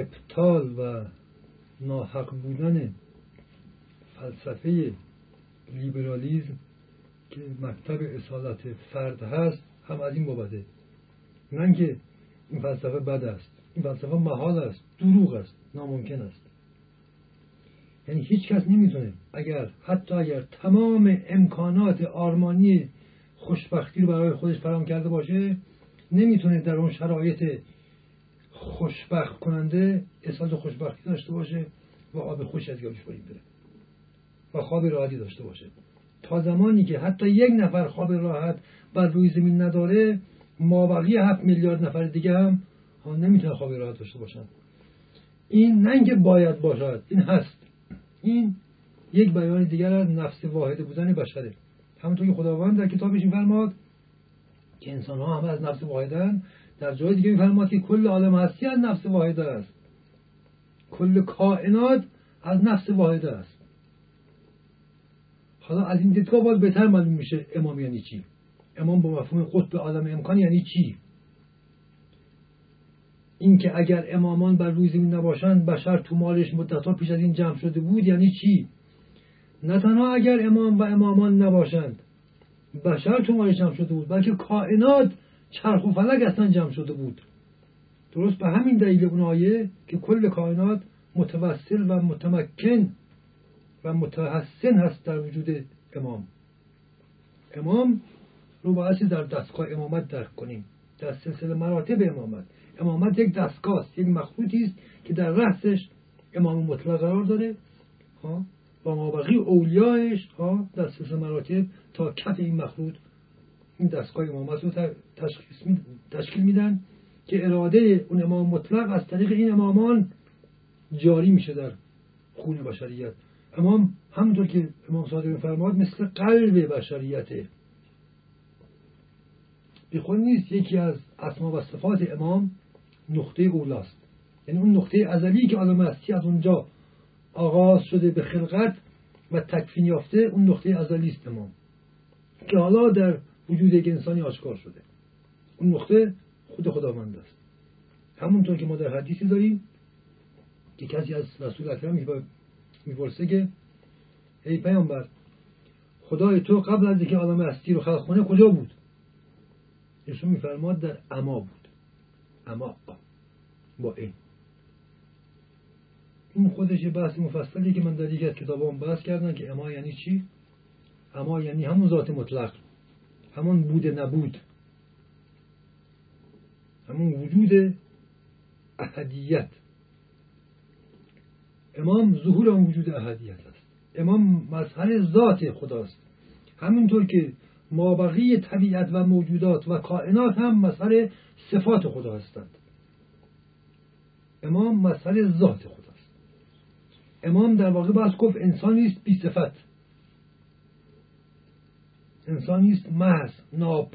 ابطال و ناحق بودن فلسفه لیبرالیزم که مکتب اصالت فرد هست هم از این بابته. نه که این فلسفه بد است. این فلسفه محال است دروغ است ناممکن است. یعنی هیچ کس نمی‌تونه اگر حتی اگر تمام امکانات آرمانی خوشبختی رو برای خودش فراهم کرده باشه نمی‌تونه در اون شرایط خوشبخت کننده احساس خوشبختی داشته باشه و آب خوش از گلوش پایین بره و خواب راحتی داشته باشه. تا زمانی که حتی یک نفر خواب راحت بر روی زمین نداره مابقی هفت میلیارد نفر دیگه هم نمی‌تونه خواب راحت داشته باشن. این نه اینکه باید باشد این هست. این یک بیان دیگر از نفس واحد بودن بشره. همونطور که خداوند در کتابش فرماد که انسان ها همه از نفس واحدن در جای دیگه میفرماد که کل عالم هستی از نفس واحده است. کل کائنات از نفس واحده است. حالا از این دیدگاه باز بهتر معلوم میشه امام یعنی چی. امام با مفهوم قطب عالم امکان یعنی چی؟ اینکه اگر امامان بر روی زمین نباشند بشر تو مالش مدتها پیش از این جمع شده بود یعنی چی؟ نه تنها اگر امام و امامان نباشند بشر تو مالش جمع شده بود بلکه کائنات چرخ و فلک اصلا جمع شده بود. درست به همین دلیل اون آیه که کل کائنات متوسل و متمکن و متحسن هست در وجود امام. امام رو باید در دستگاه امامت درک کنیم. در سلسله مراتب امامت. امامت یک دستگاه است یک مخلوطی است که در رأسش امام مطلق قرار داره. ها؟ و مابقی اولیایش ها؟ در سلسله مراتب تا کف این مخلوط این دستگاه امامت رو تشکیل میدن که اراده اون امام مطلق از طریق این امامان جاری میشه در خون بشریت. امام همونطور که امام صادق فرماد مثل قلب بشریته به خود نیست یکی از اسما و صفات امام نقطه اولاست. یعنی اون نقطه ازلی که عالم هستی از اونجا آغاز شده به خلقت و تکفین یافته اون نقطه ازلی است امام. که حالا در وجود یک انسانی آشکار شده. اون نقطه خود خداوند است. همونطور که ما در حدیثی داریم که کسی از رسول اکرم می‌پرسه که ای پیامبر خدای تو قبل از اینکه عالم هستی رو خلق کنه کجا بود؟ ایشون میفرماد در اما بود. اما با این. این خودش یه بحث مفصلی که من در یکی از کتابام بحث کردم که اما یعنی چی؟ اما یعنی همون ذات مطلق. همون بود نبود. همون وجود احدیت. امام ظهور اون وجود احدیت است. امام مظهر ذات خداست. همونطور که مابقی طبیعت و موجودات و کائنات هم مظهر صفات خدا هستند. امام مظهر ذات خداست. امام در واقع باز گفت انسانی است بی صفت. انسانی است محض ناب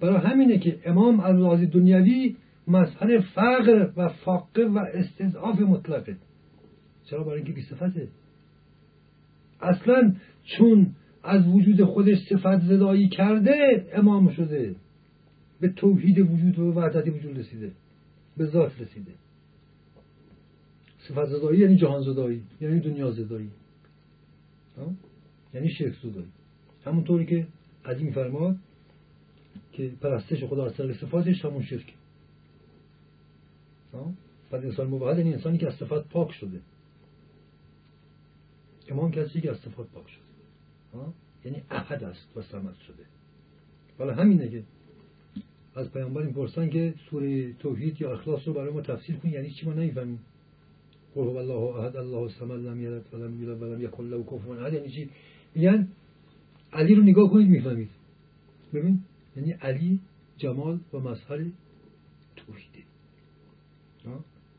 برای همینه که امام از لحاظ دنیوی مظهر فقر و فاقه و استضعاف مطلقه. چرا؟ برای اینکه بی صفته. اصلا چون از وجود خودش صفت زدایی کرده امام شده. به توحید وجود و وحدت وجود رسیده. به ذات رسیده. صفت زدایی یعنی جهان زدایی یعنی دنیا زدایی. یعنی شرک زدایی. همونطوری که قدیم فرماد که پرستش خدا از طریق صفاتش همون شرک. بعد انسان مبهد یعنی انسانی که از صفات پاک شده. امام کسی که از صفات پاک شده؟ یعنی احد است و سمت شده. ولی همینه که از پیامبر این پرسن که سوره توحید یا اخلاص رو برای ما تفسیر کن یعنی چی ما نمی‌فهمیم؟ قل هو الله احد الله الصمد لم یلد ولم یولد ولم یکن له کفوا احد یعنی علی رو نگاه کنید می‌فهمید. ببین یعنی علی جمال و مظهر توحیده.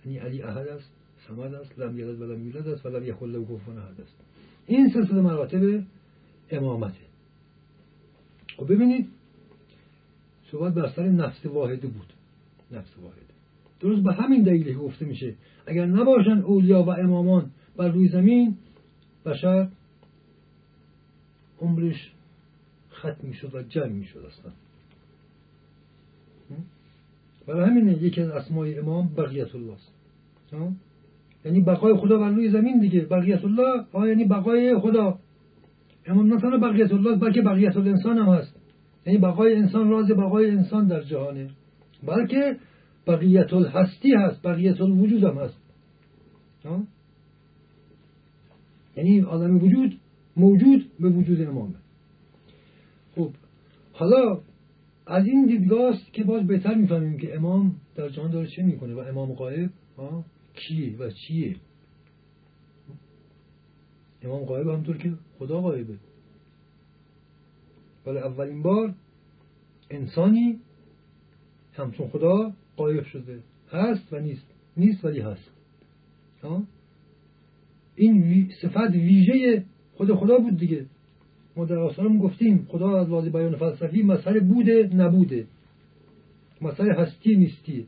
یعنی علی احد است سمد است لم یلد ولم یولد است ولم یکن له کفوا احد است. این سلسله مراتب امامته. خب ببینید صحبت بر سر نفس واحده بود. نفس واحده درست به همین دلیل گفته میشه اگر نباشن اولیا و امامان بر روی زمین بشر عمرش ختم می‌شد و جمع می‌شد اصلا. برای همین یکی از اسمای امام بقیت الله است یعنی بقای خدا بر روی زمین دیگه. بقیت الله آه یعنی بقای خدا. امام نه تنها بقیت الله بلکه بقیت الانسان هم هست. یعنی بقای انسان راز بقای انسان در جهانه. بلکه بقیت الهستی هست بقیت الوجود هم هست. یعنی آدم وجود موجود به وجود امامه. خب حالا از این دیدگاه که باز بهتر می‌فهمیم که امام در جهان داره چه می‌کنه و امام قائب کیه و چیه؟ امام قائب همطور که خدا قائبه ولی اولین بار انسانی همچون خدا قایب شده. هست و نیست. نیست ولی هست. این صفت ویژه خود خدا بود دیگه. ما در آسانم گفتیم خدا از لحاظ بیان فلسفی مسئله بوده نبوده. مسئله هستی نیستی.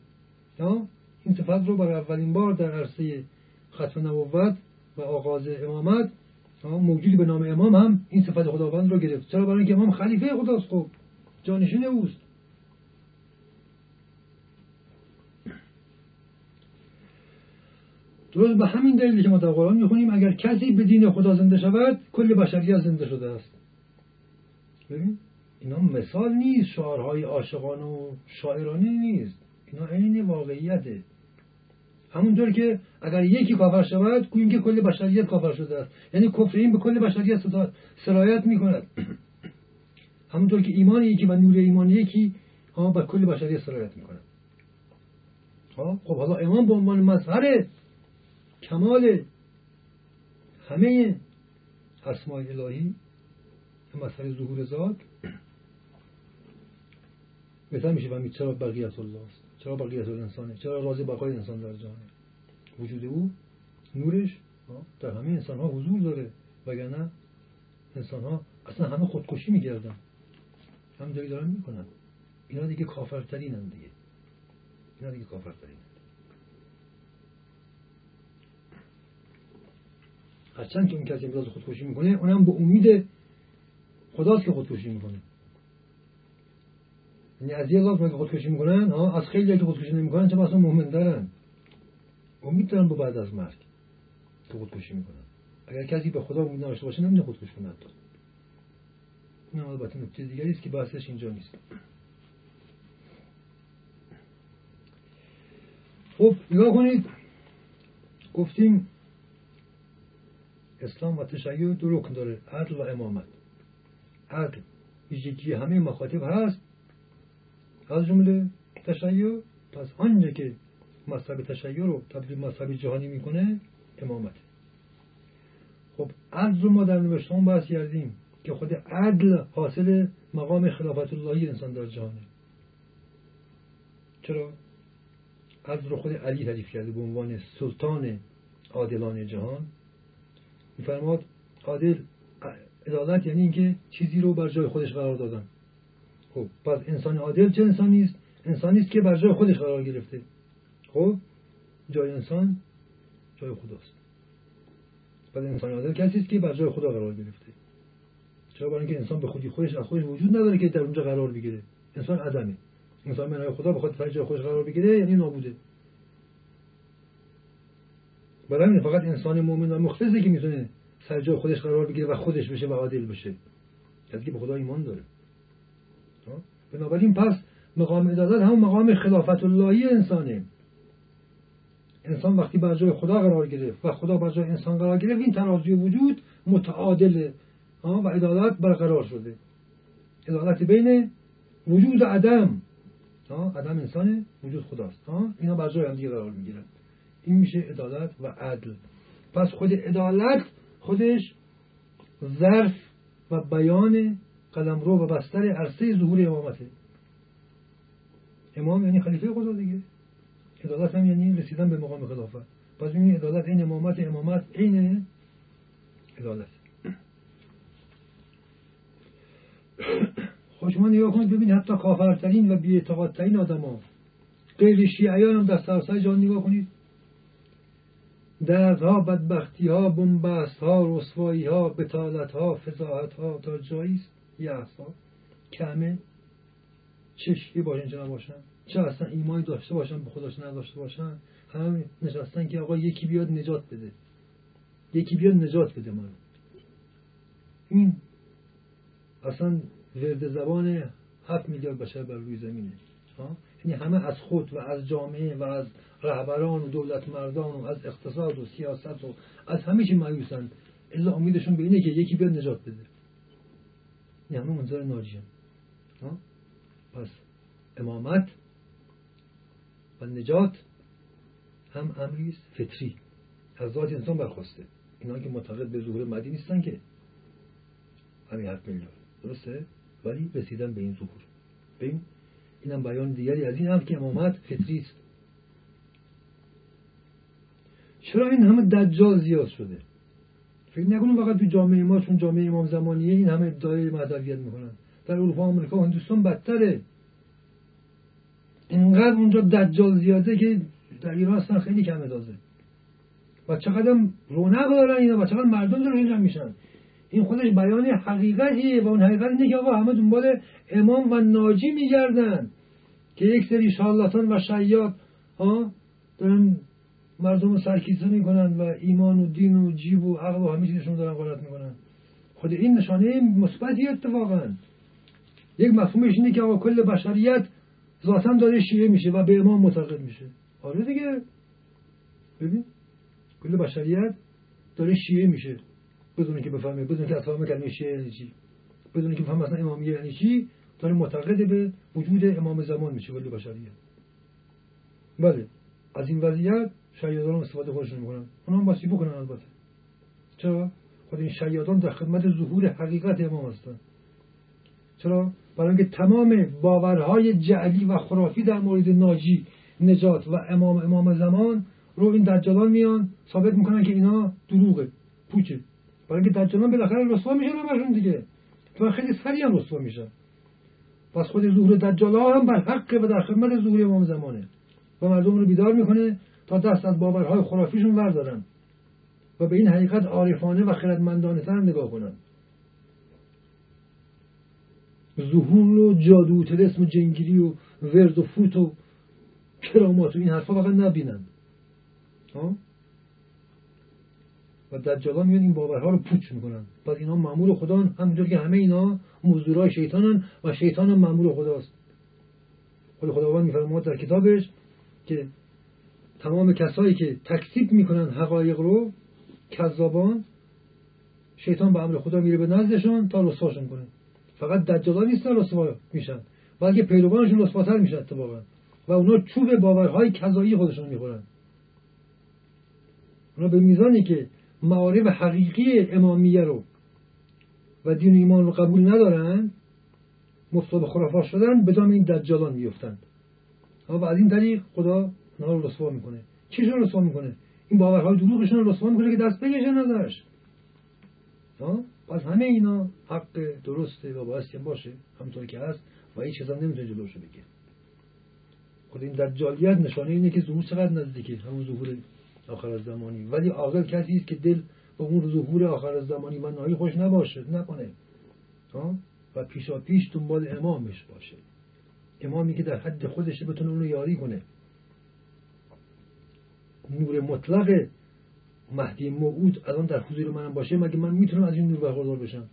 این صفت رو برای اولین بار در عرصه ختم نبوت و آغاز امامت موجودی به نام امام هم این صفت خداوند رو گرفت. چرا؟ برای اینکه امام خلیفه خداست خب. جانشین اوست. درست به همین دلیلی که ما در قرآن می‌خونیم اگر کسی به دین خدا زنده شود کل بشریت زنده شده است. ببین اینا مثال نیست شعارهای عاشقان و شاعرانه نیست. اینا عین واقعیته. همونطور که اگر یکی کافر شود گوییم که کل بشریت کافر شده است. یعنی کفر این به کل بشریت سرایت می‌کند. همونطور که ایمان یکی و نور ایمان یکی ها به کل بشریت سرایت می‌کند. خب حالا ایمان به عنوان مظهر کمال همه اسماء الهی مسئله ظهور ذات بهتر میشه فهمید چرا بقیت الله است چرا بقیت انسانه چرا راز بقای انسان در جهانه وجود او نورش در همه انسان ها حضور داره وگرنه انسان ها اصلا همه خودکشی میگردن هم جایی دارن می‌کنن. اینا دیگه کافرترین هم دیگه. اینا دیگه کافرترین هرچند که اون کسی امراض خودکشی می‌کنه اونم به امید خداست که خودکشی می‌کنه. یعنی از یه لاف که خودکشی می‌کنن؟ ها از خیلی که خودکشی نمی‌کنن چه اصلا مؤمن دارن امید دارن با بعد از مرگ که خودکشی می‌کنن. اگر کسی به خدا امید نداشته باشه نمیده خودکشی کنه حتی. این البته نکته دیگری است که بحثش اینجا نیست. خب نگاه کنید. گفتیم اسلام و تشیع دو رکن داره. عدل و امامت. عدل. ویژگی همه مخاطب هست. از جمله تشیع. پس آنجا که مذهب تشیع رو تبدیل مذهب جهانی می‌کنه امامت. خب عدل رو ما در نوشتان بحث کردیم که خود عدل حاصل مقام خلافت اللهی انسان در جهانه. چرا؟ عدل رو خود علی تعریف کرده به عنوان سلطان عادلان جهان. میفرماد عادل عدالت یعنی اینکه چیزی رو بر جای خودش قرار دادن. خب پس انسان عادل چه انسانی است انسانی است که بر جای خودش قرار گرفته. خب جای انسان جای خداست. پس انسان عادل کسی است که بر جای خدا قرار گرفته. چرا؟ برای اینکه انسان به خودی خودش از خودش وجود نداره که در اونجا قرار بگیره. انسان عدمه. انسان منهای خدا بخواد جای خودش قرار بگیره یعنی نابوده. برای فقط انسان مؤمن و مخلصی که می‌تونه سر جای خودش قرار بگیره و خودش بشه و عادل بشه. کسی که به خدا ایمان داره. بنابراین پس مقام عدالت همون مقام خلافت اللهی انسانه. انسان وقتی بر جای خدا قرار گرفت و خدا بر جای انسان قرار گرفت این ترازی وجود متعادله و عدالت برقرار شده. عدالت بین وجود عدم. عدم انسانه وجود خداست. اینا بر جای هم دیگه قرار می‌گیرن. این میشه عدالت و عدل. پس خود عدالت خودش ظرف و بیان قلمرو و بستر عرصه ظهور امامته. امام یعنی خلیفه خدا دیگه. عدالت هم یعنی رسیدن به مقام خلافت. پس این عدالت این امامت امامت عین عدالت. شما نگاه کنید ببینید حتی کافرترین و بیاعتقادترین آدم ها غیر شیعیان هم در سرسای جان نگاه کنید. دردها ها ها ها بتالت ها فضاحت ها تا جایی است. ها. کمه. چشکی باشن چه نباشن چه اصلا ایمانی داشته باشن به خودش نداشته باشن. هم نشستن که آقا یکی بیاد نجات بده. یکی بیاد نجات بده ما این اصلا ورد زبان هفت میلیارد بشر بر روی زمینه. یعنی همه از خود و از جامعه و از رهبران و دولت مردان و از اقتصاد و سیاست و از همه چی مایوسن. الا امیدشون به اینه که یکی بیاد نجات بده. این همه منظر ناجی پس امامت و نجات هم امری فطری. از ذات انسان برخواسته. اینا که معتقد به ظهور مدی نیستن که. همین حرف میلیارد درسته؟ ولی رسیدن به این ظهور. ببین اینم بیان دیگری از این هم که امامت فطری است. چرا این همه دجال زیاد شده؟ فکر نکنیم فقط تو جامعه ما چون جامعه امام زمانیه این همه ادعای مدویت می‌کنن. در اروپا آمریکا و هندوستان بدتره. اینقدر اونجا دجال زیاده که در ایران اصلا خیلی کم ادازه و چقدر رونق دارن اینا و چقدر مردم دارن اینجا میشن. این خودش بیان حقیقتیه و اون حقیقت اینه که آقا همه دنبال امام و ناجی میگردن که یک سری شالاتان و شیاد ها دارن مردم رو سرکیسه می‌کنن و ایمان و دین و جیب و عقل و همه چیزشون دارن غلط می‌کنن. خود این نشانه مثبتی اتفاقا. یک مفهومش اینه که آقا کل بشریت ذاتا داره شیعه میشه و به امام معتقد میشه. آره دیگه. ببین کل بشریت داره شیعه میشه. بدون که بفهمه بدون که اصلا کلمه شیعه یعنی چی؟ بدون که بفهمه اصلا امامیه یعنی چی؟ داره معتقد به وجود امام زمان میشه کل بشریت. بله از این وضعیت شیادان استفاده خودشون می‌کنن. اونا هم باسی بکنن البته. چرا؟ خود این شیادان در خدمت ظهور حقیقت امام هستن. چرا؟ برای اینکه تمام باورهای جعلی و خرافی در مورد ناجی نجات و امام امام زمان رو این دجالان میان ثابت می‌کنن که اینا دروغه پوچه. برای اینکه دجالان بالاخره رسوا میشن همشون دیگه. تو خیلی سریع هم رسوا میشن پس خود ظهور دجال هم بر حق و در خدمت ظهور امام زمانه. و مردم رو بیدار می‌کنه تا دست از باورهای خرافیشون وردارن و به این حقیقت عارفانه و خردمندانه تر نگاه کنن. ظهور و جادو و تلسم و جنگیری و ورد و فوت و کرامات و این حرفا فقط نبینن. و دجالا میان این باورها رو پوچ می‌کنن. پس اینا معمول خدا همونطور که همه اینا مزدورای شیطانن و شیطان هم معمول خداست. خود خداوند میفرماد در کتابش که تمام کسایی که تکذیب می‌کنن حقایق رو کذابان شیطان به امر خدا میره به نزدشون تا رسواشون کنه فقط دجالا نیستن رسوا میشن. بلکه پیروانشون رسواتر میشن اتفاقا. و اونا چوب باورهای کذایی خودشون می‌خورن. اونا به میزانی که معارف حقیقی امامیه رو و دین ایمان رو قبول ندارن مفتاد به خرافات شدن به دام این دجالان میفتند و از این طریق خدا اونا رو رسوا می‌کنه. چیشون رسوا می‌کنه؟ این باورهای دروغشون رو رسوا می‌کنه که دست بگیشن ازش. پس همه اینا حق درسته و باید که باشه همونطور که هست و هیچ کس نمی‌تونه جلوشو بگه خود این دجالیت نشانه اینه که ظهور چقدر نزدیکه؟ همون ظهور آخر زمانی. ولی عاقل کسی است که دل به اون ظهور آخر زمانی من نهایی خوش نباشه نکنه. و پیشا پیش دنبال امامش باشه. امامی که در حد خودش بتونه اونو یاری کنه. نور مطلق مهدی موعود الان در حضور منم باشه مگه من می‌تونم از این نور برخوردار بشم؟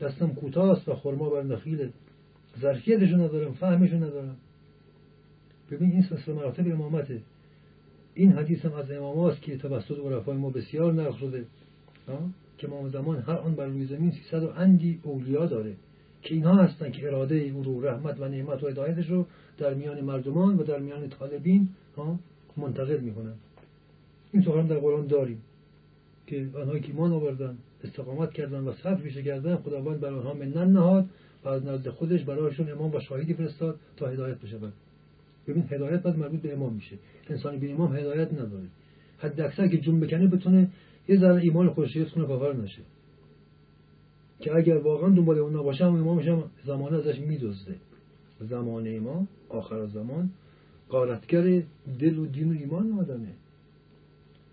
دستم کوتاست و خرما بر نخیله ظرفیتشو ندارم فهمشو ندارم. ببین این سلسله مراتب امامته. این حدیث هم از امام که توسط عرفای ما بسیار نقل شده که امام زمان هر آن بر روی زمین 300 و اندی اولیا داره که اینها هستن که اراده او رو رحمت و نعمت و هدایتش رو در میان مردمان و در میان طالبین منتقل می‌کنن. این سخن در قرآن داریم که آنهایی که ایمان آوردن استقامت کردن و صبر پیشه کردن خداوند بر آنها منن نهاد و از نزد خودش برایشون امام و شاهدی فرستاد تا هدایت بشود. ببین هدایت باید مربوط به امام میشه. انسانی بی امام هدایت نداره. حد اکثر که جون بکنه بتونه یه ذره ایمان خودش حفظ کنه کافر نشه. که اگر واقعا دنبال اون نباشه هم امامش هم زمانه ازش میدزده. زمان امام آخر زمان قارتگر دل و دین و ایمان آدمه.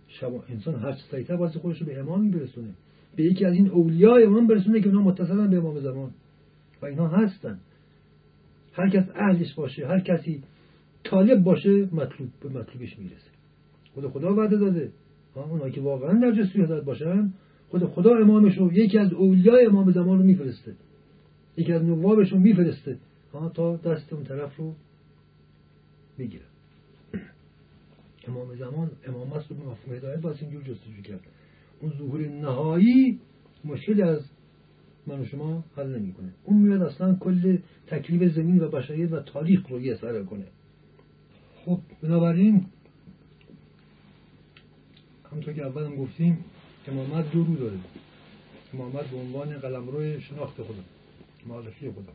شما انسان هر سریعتر باید خودش رو به امام برسونه به یکی از این اولیاء امام برسونه که اونا متصلن به امام زمان. و اینها هستن. هر کس اهلش باشه هر کسی طالب باشه مطلوب به مطلوبش می‌رسه. خود خدا وعده داده. اونایی که واقعا در جستجوی حضرت باشن خود خدا امامش رو یکی از اولیای امام زمان رو میفرسته. یکی از نوابش رو میفرسته تا دست اون طرف رو بگیره امام زمان امامت رو به مفهوم هدایت باید اینجور جستجو کرد. اون ظهور نهایی مشکل از من و شما حل نمی‌کنه. اون میاد اصلا کل تکلیف زمین و بشریت و تاریخ رو یه سره کنه. خب بنابراین همونطور که اولم گفتیم امامت دو رو داره. امامت به عنوان قلمرو شناخت خدا معرفی خدا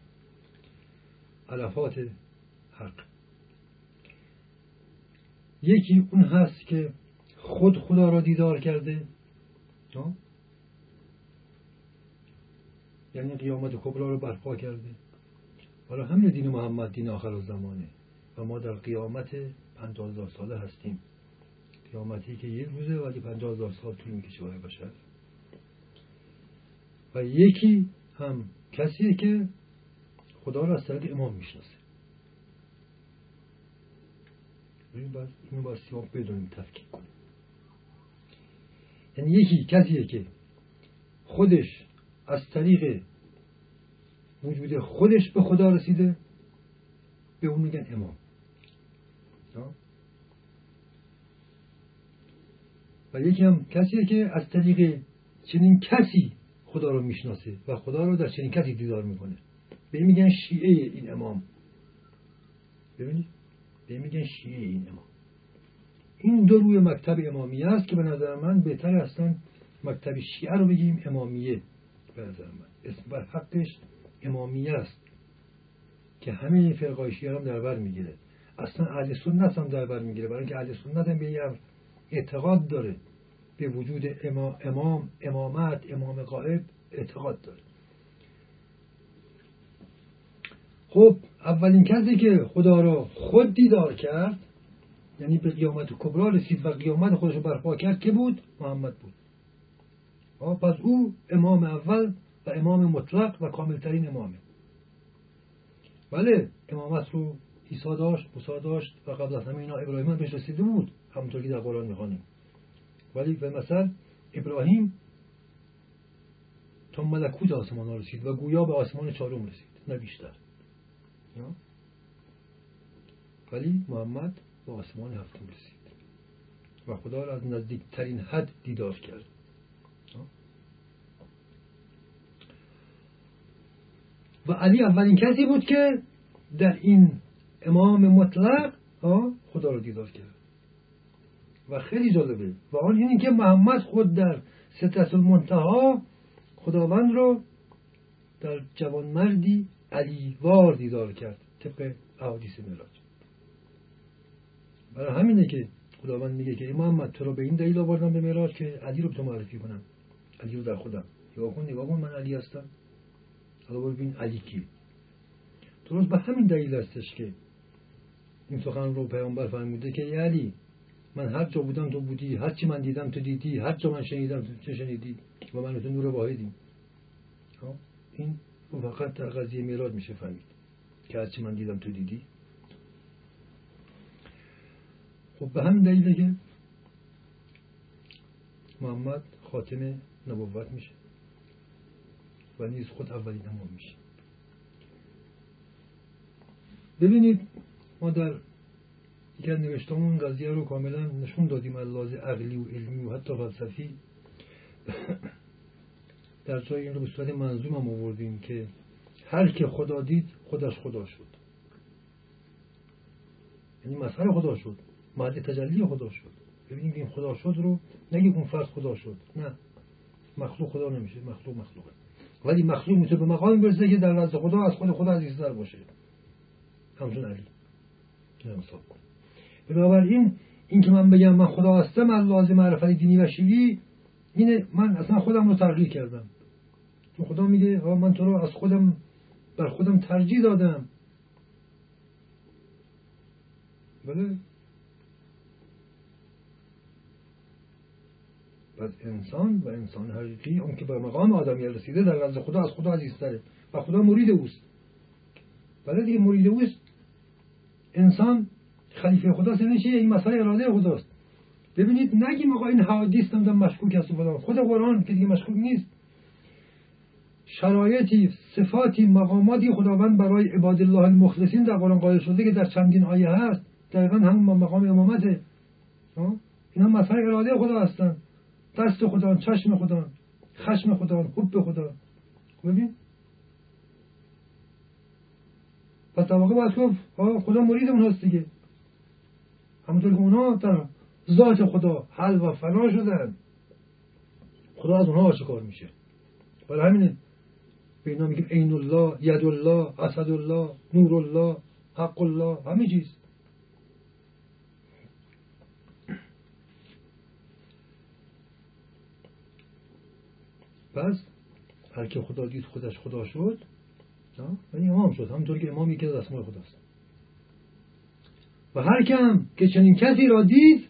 علفات حق. یکی اون هست که خود خدا را دیدار کرده. یعنی قیامت کبرا رو برپا کرده. حالا همین دین محمد دین آخر زمانه و ما در قیامت پنجاه ساله هستیم. قیامتی که یک روزه ولی پنجاه هزار سال طول می‌کشه برای بشر. و یکی هم کسیه که خدا را از طریق امام می‌شناسه. اینو باید سیاه بدونیم تفکیک کنیم. یعنی یکی کسیه که خودش از طریق وجود خودش به خدا رسیده به اون میگن امام. و یکی هم کسیه که از طریق چنین کسی خدا رو می‌شناسه و خدا رو در چنین کسی دیدار می‌کنه. به میگن شیعه این امام. ببینید؟ به میگن شیعه این امام. این دو روی مکتب امامیه است که به نظر من بهتر هستن مکتب شیعه رو بگیم امامیه. به نظر من. اسم بر حقش امامیه است. که همه فرقای شیعه هم در بر می‌گیره. اصلا اهل سنت هم در بر می‌گیره. برای اینکه اهل سنت هم به اعتقاد داره. به وجود امام امامت امام قائب اعتقاد داره. خب اولین کسی که خدا را خود دیدار کرد یعنی به قیامت کبرا رسید و قیامت خودش رو برپا کرد که بود؟ محمد بود. پس او امام اول و امام مطلق و کاملترین امامه. بله امامت رو عیسی داشت موسی داشت و قبل از همه اینا ابراهیم بهش رسیده بود. همونطور که در قرآن می‌خوانیم. ولی به مثل ابراهیم تا ملکوت آسمان ها رسید و گویا به آسمان چهارم رسید نه بیشتر. ولی محمد به آسمان هفتم رسید. و خدا را از نزدیکترین حد دیدار کرد. و علی اولین کسی بود که در این امام مطلق خدا را دیدار کرد. و خیلی جالبه. و آن اینه که محمد خود در سترت المنتها خداوند رو در جوانمردی علیوار دیدار کرد طبق احادیث مراج برای همینه که خداوند میگه که محمد تو رو به این دلیل آوردم به مراج که علی رو به تو معرفی کنم. علی رو در خودم. نگاه کن نگاه کن من علی هستم. حالا ببین علی کی. درست به همین دلیل هستش که این سخن رو پیامبر فرموده که علی من هر جا بودم تو بودی هر چی من دیدم تو دیدی هر جا من شنیدم تو شنیدی و من تو نور واحدیم. خب؟ این فقط در قضیه میراد میشه فهمید که هر چی من دیدم تو دیدی. خب به همین دلیله که محمد خاتم نبوت میشه و نیز خود اولین امام میشه. ببینید ما در یکی از نوشتمون قضیه رو کاملا نشون دادیم از عقلی و علمی و حتی فلسفی. در جای این رو به صورت منظوم هم آوردیم که هر که خدا دید خودش خدا شد. یعنی مظهر خدا شد محل تجلی خدا شد. ببینید این خدا شد رو نگه اون فرد خدا شد نه. مخلوق خدا نمیشه مخلوق مخلوقه. ولی مخلوق می‌تونه به مقام برسه که در نزد خدا از خود خدا عزیزتر باشه. همچون علی. بنابراین این که من بگم من خدا هستم از لازم معرفت دینی و شیعی اینه من اصلا خودم رو تغییر کردم. چون خدا میگه من تو رو از خودم بر خودم ترجیح دادم. بله؟ پس انسان و انسان حقیقی اون که به مقام آدمی رسیده در نزد خدا از خدا عزیزتره و خدا مرید اوست. بله دیگه مرید اوست. انسان خلیفه خدا سنه چیه این مسئله اراده خداست. ببینید نگیم آقا این حادیث نمی‌دونم مشکوک است و خود قرآن که دیگه مشکوک نیست. شرایطی صفاتی مقاماتی خداوند برای عباد الله المخلصین در قرآن قائل شده که در چندین آیه هست. دقیقا همون مقام امامته. اینا مسئله اراده خدا هستن. دست خدا چشم خدا خشم خدا حب خدا ببین. پس در واقع باید خدا مرید اونهاست دیگه. همونطور که اونا در ذات خدا حل و فنا شدن. خدا از اونها آشکار میشه. برای همینه به اینا میگیم عین الله ید الله اسد الله نور الله حق الله همه چیز. پس هر که خدا دید خودش خدا شد یعنی امام شد. همونطور که امام یکی از اسماء خداست. و هر کم که چنین کسی را دید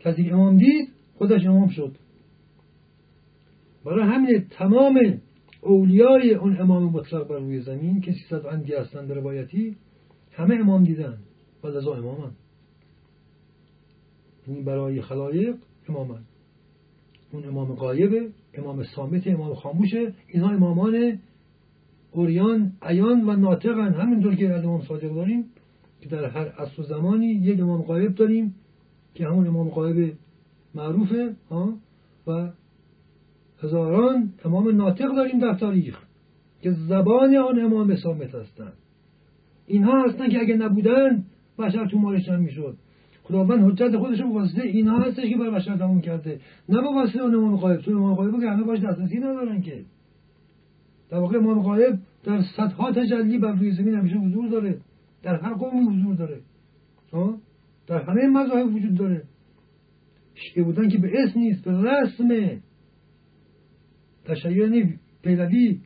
کسی امام دید خودش امام شد. برای همین تمام اولیای اون امام مطلق بر روی زمین که سیصد اندی هستند روایتی همه امام دیدن. و لذا امامن یعنی برای خلایق امامن اون امام قایبه امام سامت امام خاموشه اینا امامان اوریان عیان و ناطقن. همینطور که از امام صادق داریم. که در هر عصر و زمانی یک امام قایب داریم که همون امام قایب معروفه ها؟ و هزاران امام ناطق داریم در تاریخ که زبان آن امام سامت هستند. اینها هستن که اگه نبودن بشر تو مارش هم می‌شد. خداوند حجت خودش رو واسطه اینها هستش که بر بشر تموم کرده. نه با واسطه اون امام قایب تو امام قایب که همه باش دسترسی ندارن که. در واقع امام قایب در صدها تجلی بر روی زمین همیشه حضور داره. در هر قومی حضور داره. در همه مذاهب وجود داره. شیعه بودن که به اسم نیست به رسمه تشیع یعنی پیروی.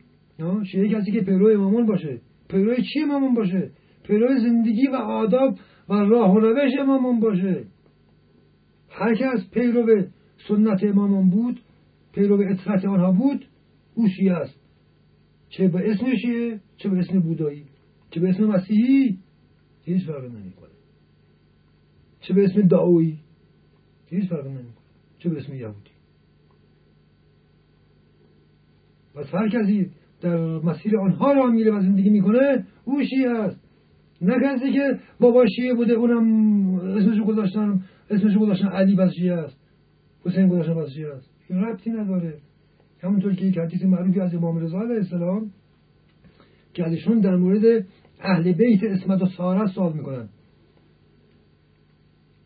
شیعه کسی که پیرو امامان باشه. پیرو چی امامان باشه؟ پیرو زندگی و آداب و راه و روش امامان باشه. هر کس پیرو سنت امامان بود پیرو اطرت آنها بود او شیعه است. چه به اسم شیعه چه به اسم بودایی. چه به اسم مسیحی هیچ فرق نمی‌کنه. چه به اسم دعوی هیچ فرق نمی‌کنه. چه به اسم یهودی. پس هر کسی در مسیر آنها را میره و زندگی می‌کنه او شیعه است. نه کسی که بابا شیعه بوده اونم اسمشو گذاشتن اسمشو گذاشتن علی بس شیعه است. حسین گذاشتن بس شیعه است. این ربطی نداره. همونطور که یک حدیث معروفی از امام رضا علیه السلام که ازشون در مورد اهل بیت اسمت و ساره سوال می‌کنن.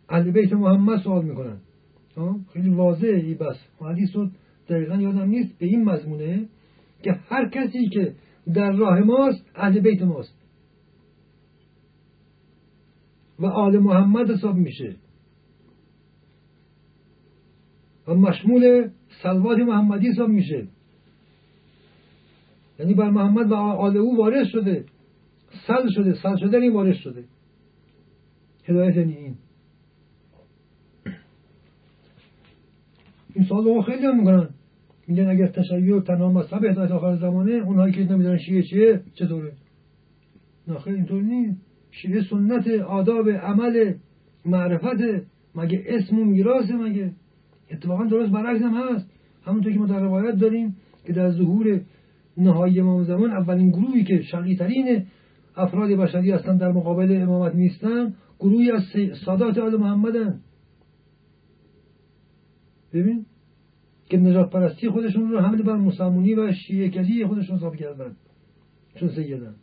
اهل بیت محمد سوال می‌کنن. خیلی واضحه این بس حدیث رو دقیقا یادم نیست. به این مضمونه که هر کسی که در راه ماست اهل بیت ماست. و آل محمد حساب میشه. و مشمول سلوات محمدی حساب میشه. یعنی بر محمد و آل او وارث شده. سل شده سل شده این وارث شده. هدایت یعنی این. این سال خیلی هم می‌کنن. میگن اگر تشیع تنها مذهب هدایت آخر زمانه اونهایی که نمی‌دونن شیعه چیه چطوره؟ نه خیلی اینطور نیست. شیعه سنت آداب عمل معرفت مگه اسم و میراث مگه؟ اتفاقا درست برعکس هم هست. همونطور که ما در روایت داریم که در ظهور نهایی امام زمان اولین گروهی که شقیترین افراد بشری هستند در مقابل امامت نیستن گروهی از سادات آل محمدن. ببین؟ که نجات پرستی خودشون رو حمل بر مسلمونی و شیعه کلی خودشون حساب کردن. چون سیدن.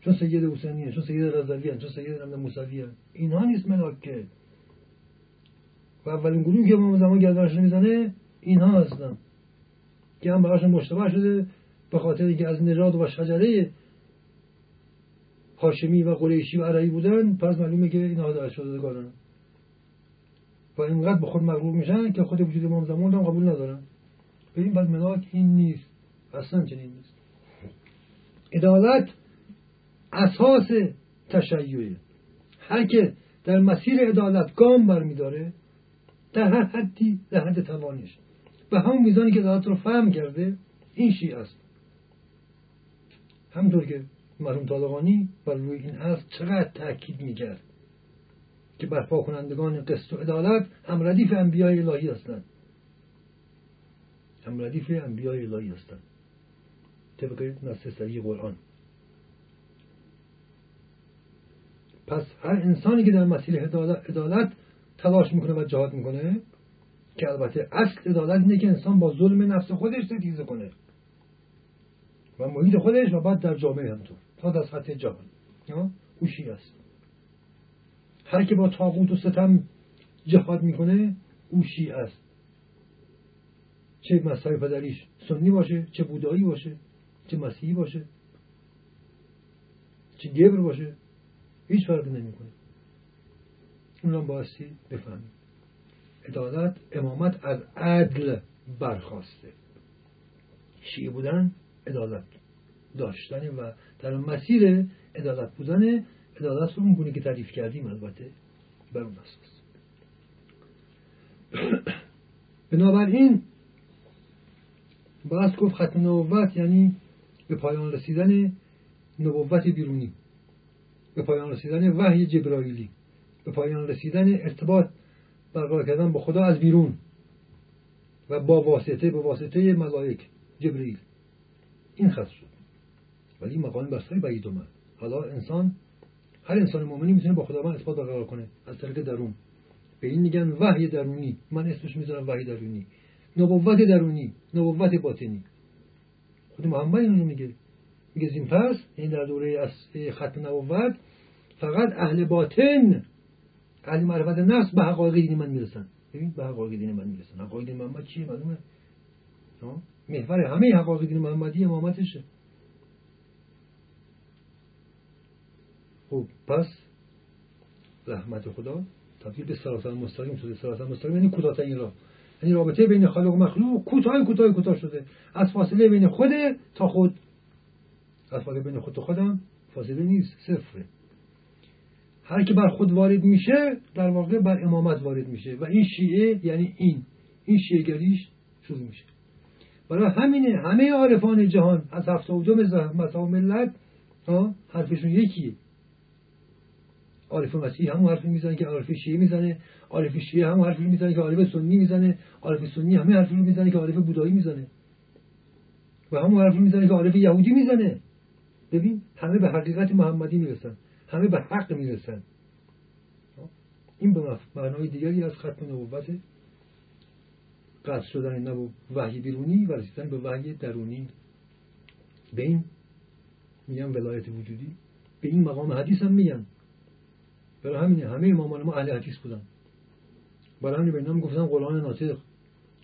چون سید حسینی چون سید رضوی چون سید نمد موسوی اینها نیست ملاک که و اولین گروهی که امام زمان گردنش می‌زنه اینها هستن. که هم براشون مشتبه شده به خاطر اینکه از نژاد و شجره هاشمی و قریشی و عربی بودن پس معلومه که اینها هدایت شده گارن و اینقدر به خود مغرور میشن که خود وجود امام زمان رو قبول ندارن. این بعد ملاک این نیست. اصلا چنین نیست. عدالت اساس تشیعه هر که در مسیر عدالت گام برمیداره در هر حدی در حد توانش. به همون میزانی که عدالت رو فهم کرده این شیعه است. همطور که مرحوم طالقانی بر روی این اصل چقدر تاکید می‌کرد که برپا کنندگان قسط و عدالت هم ردیف انبیای الهی هستند. هم ردیف انبیای الهی هستند. طبق نص قرآن. پس هر انسانی که در مسیر عدالت تلاش می‌کنه و جهاد می‌کنه که البته اصل عدالت اینه که انسان با ظلم نفس خودش ستیزه کنه. و محیط خودش و بعد در جامعه همطور. تا در سطح جهان. هوشی است. هر که با تاغوت و ستم جهاد می‌کنه او شیعه است. چه مذهب پدریش سنی باشه چه بودایی باشه چه مسیحی باشه چه گبر باشه هیچ فرقی نمی‌کنه. اون هم بایستی بفهمید عدالت امامت از عدل برخواسته. شیعه بودن عدالت داشتن و در مسیر عدالت بودن عدالت رو اون گونه که تعریف کردیم البته بر اون اساس. بنابراین باید گفت ختم نبوت یعنی به پایان رسیدن نبوت بیرونی. به پایان رسیدن وحی جبرائیلی. به پایان رسیدن ارتباط برقرار کردن با خدا از بیرون و با واسطه به واسطه ملائک جبرئیل این خط شد. ولی مقام بسیاری بعید اومد. حالا انسان هر انسان مؤمنی می‌تونه با خداوند اثبات برقرار کنه از طریق درون. به این میگن وحی درونی. من اسمش می‌ذارم وحی درونی. نبوت درونی. نبوت باطنی. خود محمد اینو میگه. میگه زین پس این در دوره از ختم نبوت فقط اهل باطن اهل معرفت نفس به حقایق دین من می‌رسن. ببین به حقایق دین من می‌رسن. حقایق دین محمد چیه؟ معلومه. محور همه حقایق دین محمدی امامتشه. خب پس رحمت خدا تبدیل به سراسر مستقیم شده. سراسر مستقیم یعنی کوتاهترین راه. یعنی رابطه بین خالق و مخلوق کوتاه کوتاه کوتاه شده. از فاصله بین خود تا خود. از فاصله بین خود تا خودم فاصله نیست صفره. هر که بر خود وارد میشه در واقع بر امامت وارد میشه. و این شیعه یعنی این. این شیعه گریش شروع میشه. برای همینه همه عارفان جهان از هفته و دو مذهب ملت حرفشون یکیه. عارف مسیحی همون حرفی می‌زنه که عارف شیعه می‌زنه عارف شیعه همون حرفی می‌زنه که عارف سنی می‌زنه عارف سنی همه حرفی می‌زنه که عارف بودایی می‌زنه. و همون حرفی می‌زنه که عارف یهودی می‌زنه. ببین همه به حقیقت محمدی می‌رسن همه به حق می‌رسن. این به معنای دیگری از ختم نبوت قصد شدن نبو وحی بیرونی و رسیدن به وحی درونی. به این میگن ولایت وجودی به این مقام حدیث هم میگن. برای همین همه امامان ما اهل حدیث بودن. برای همین به گفتن قرآن ناطق.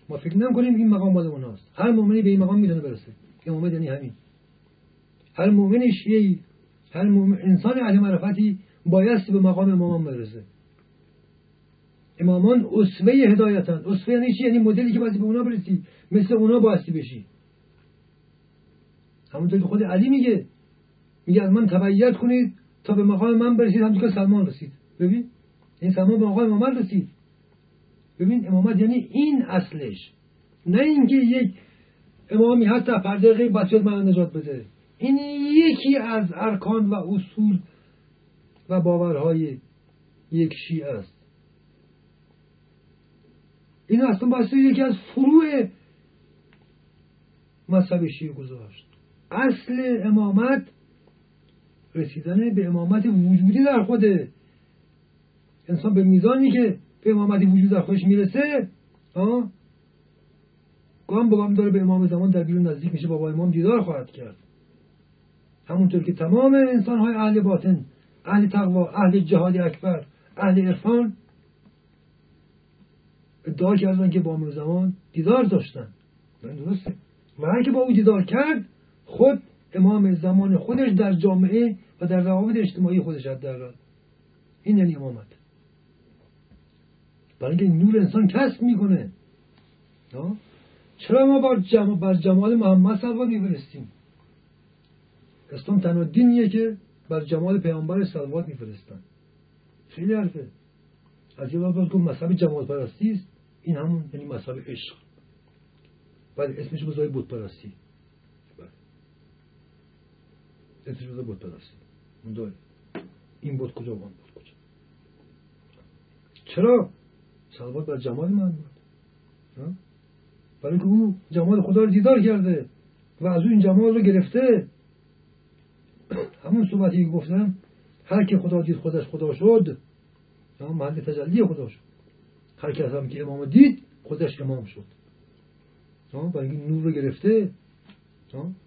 ما فکر نکنیم این مقام مال اوناست هر مؤمنی به این مقام می‌تونه برسه. امامت یعنی همین. هر مؤمن شیعی هر مؤمن انسان اهل معرفتی بایستی به مقام امامان برسه. امامان اسوه هدایتن اسوه یعنی چی؟ یعنی مدلی که باید به اونا برسی. مثل اونا بایستی بشی. همونطور که خود علی میگه. میگه از من تبعیت کنید. تا به مقام من برسید همونطور که سلمان رسید. ببین؟ این سلمان به مقام امامت رسید. ببین امامت یعنی این اصلش. نه اینکه یک امامی حتی پرده غیب بچه من نجات بده. این یکی از ارکان و اصول و باورهای یک شیعه است. این اصلا باید یکی از فروع مذهب شیعه گذاشت. اصل امامت رسیدن به امامت وجودی در خوده انسان به میزانی که به امامت وجودی در خودش می‌رسه گام به گام داره به امام زمان در بیرون نزدیک میشه با امام دیدار خواهد کرد. همونطور که تمام انسان های اهل باطن اهل تقوا اهل جهاد اکبر اهل عرفان ادعا کردن که با امام زمان دیدار داشتن. درسته. و که با او دیدار کرد خود امام زمان خودش در جامعه و در روابط اجتماعی خودش حداقل. این یعنی امامت. برای اینکه نور انسان کسب می‌کنه. چرا ما بر, جمال, بر جمال محمد صلوات میفرستیم؟ اسلام تنها دینیه که بر جمال پیامبر صلوات میفرستن. خیلی حرفه. از یه بار گفت مذهب جمال پرستی است. این همون یعنی مذهب عشق. بعد اسمش بزای بود پرستی اسمش بزای بود پرستی اون این بود کجا و آن بود کجا. چرا؟ سلوات بر جمال من بود. برای که او جمال خدا رو دیدار کرده و از او این جمال رو گرفته. همون صحبتی که گفتم هر که خدا دید خودش خدا شد محل تجلی خدا شد. هر کس هم که امام دید خودش امام شد. برای نور رو گرفته.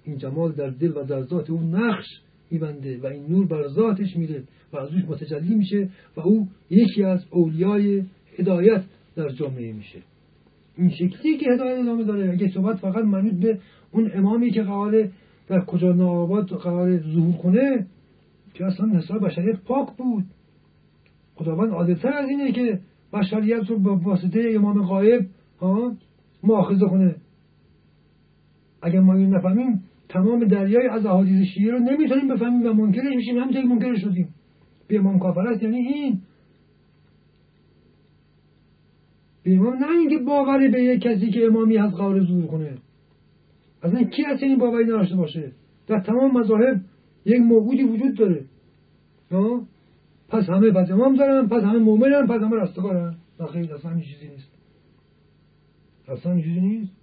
این جمال در دل و در ذات او نقش میبنده و این نور بر ذاتش میره و از اوش متجلی میشه و او یکی از اولیای هدایت در جامعه میشه. این شکلی که هدایت ادامه داره اگه صحبت فقط مربوط به اون امامی که قراره در کجا نواباد قرار ظهور کنه که اصلا حساب بشریت پاک بود. خداوند عادلتر از اینه که بشریت رو با واسطه امام غایب ها مؤاخذه کنه. اگر ما این نفهمیم تمام دریای از احادیث شیعه رو نمی‌تونیم بفهمیم و منکرش میشیم همینطور منکر شدیم. به امام کافر است یعنی این. به امام نه اینکه باوری به یک کسی که امامی از قرار زور کنه. اصلا کی از این باوری نداشته باشه؟ در تمام مذاهب یک موجودی وجود داره. پس همه پس امام دارن پس همه مؤمنن پس همه رستگارن. خیلی اصلا چیزی نیست. اصلا چیزی نیست.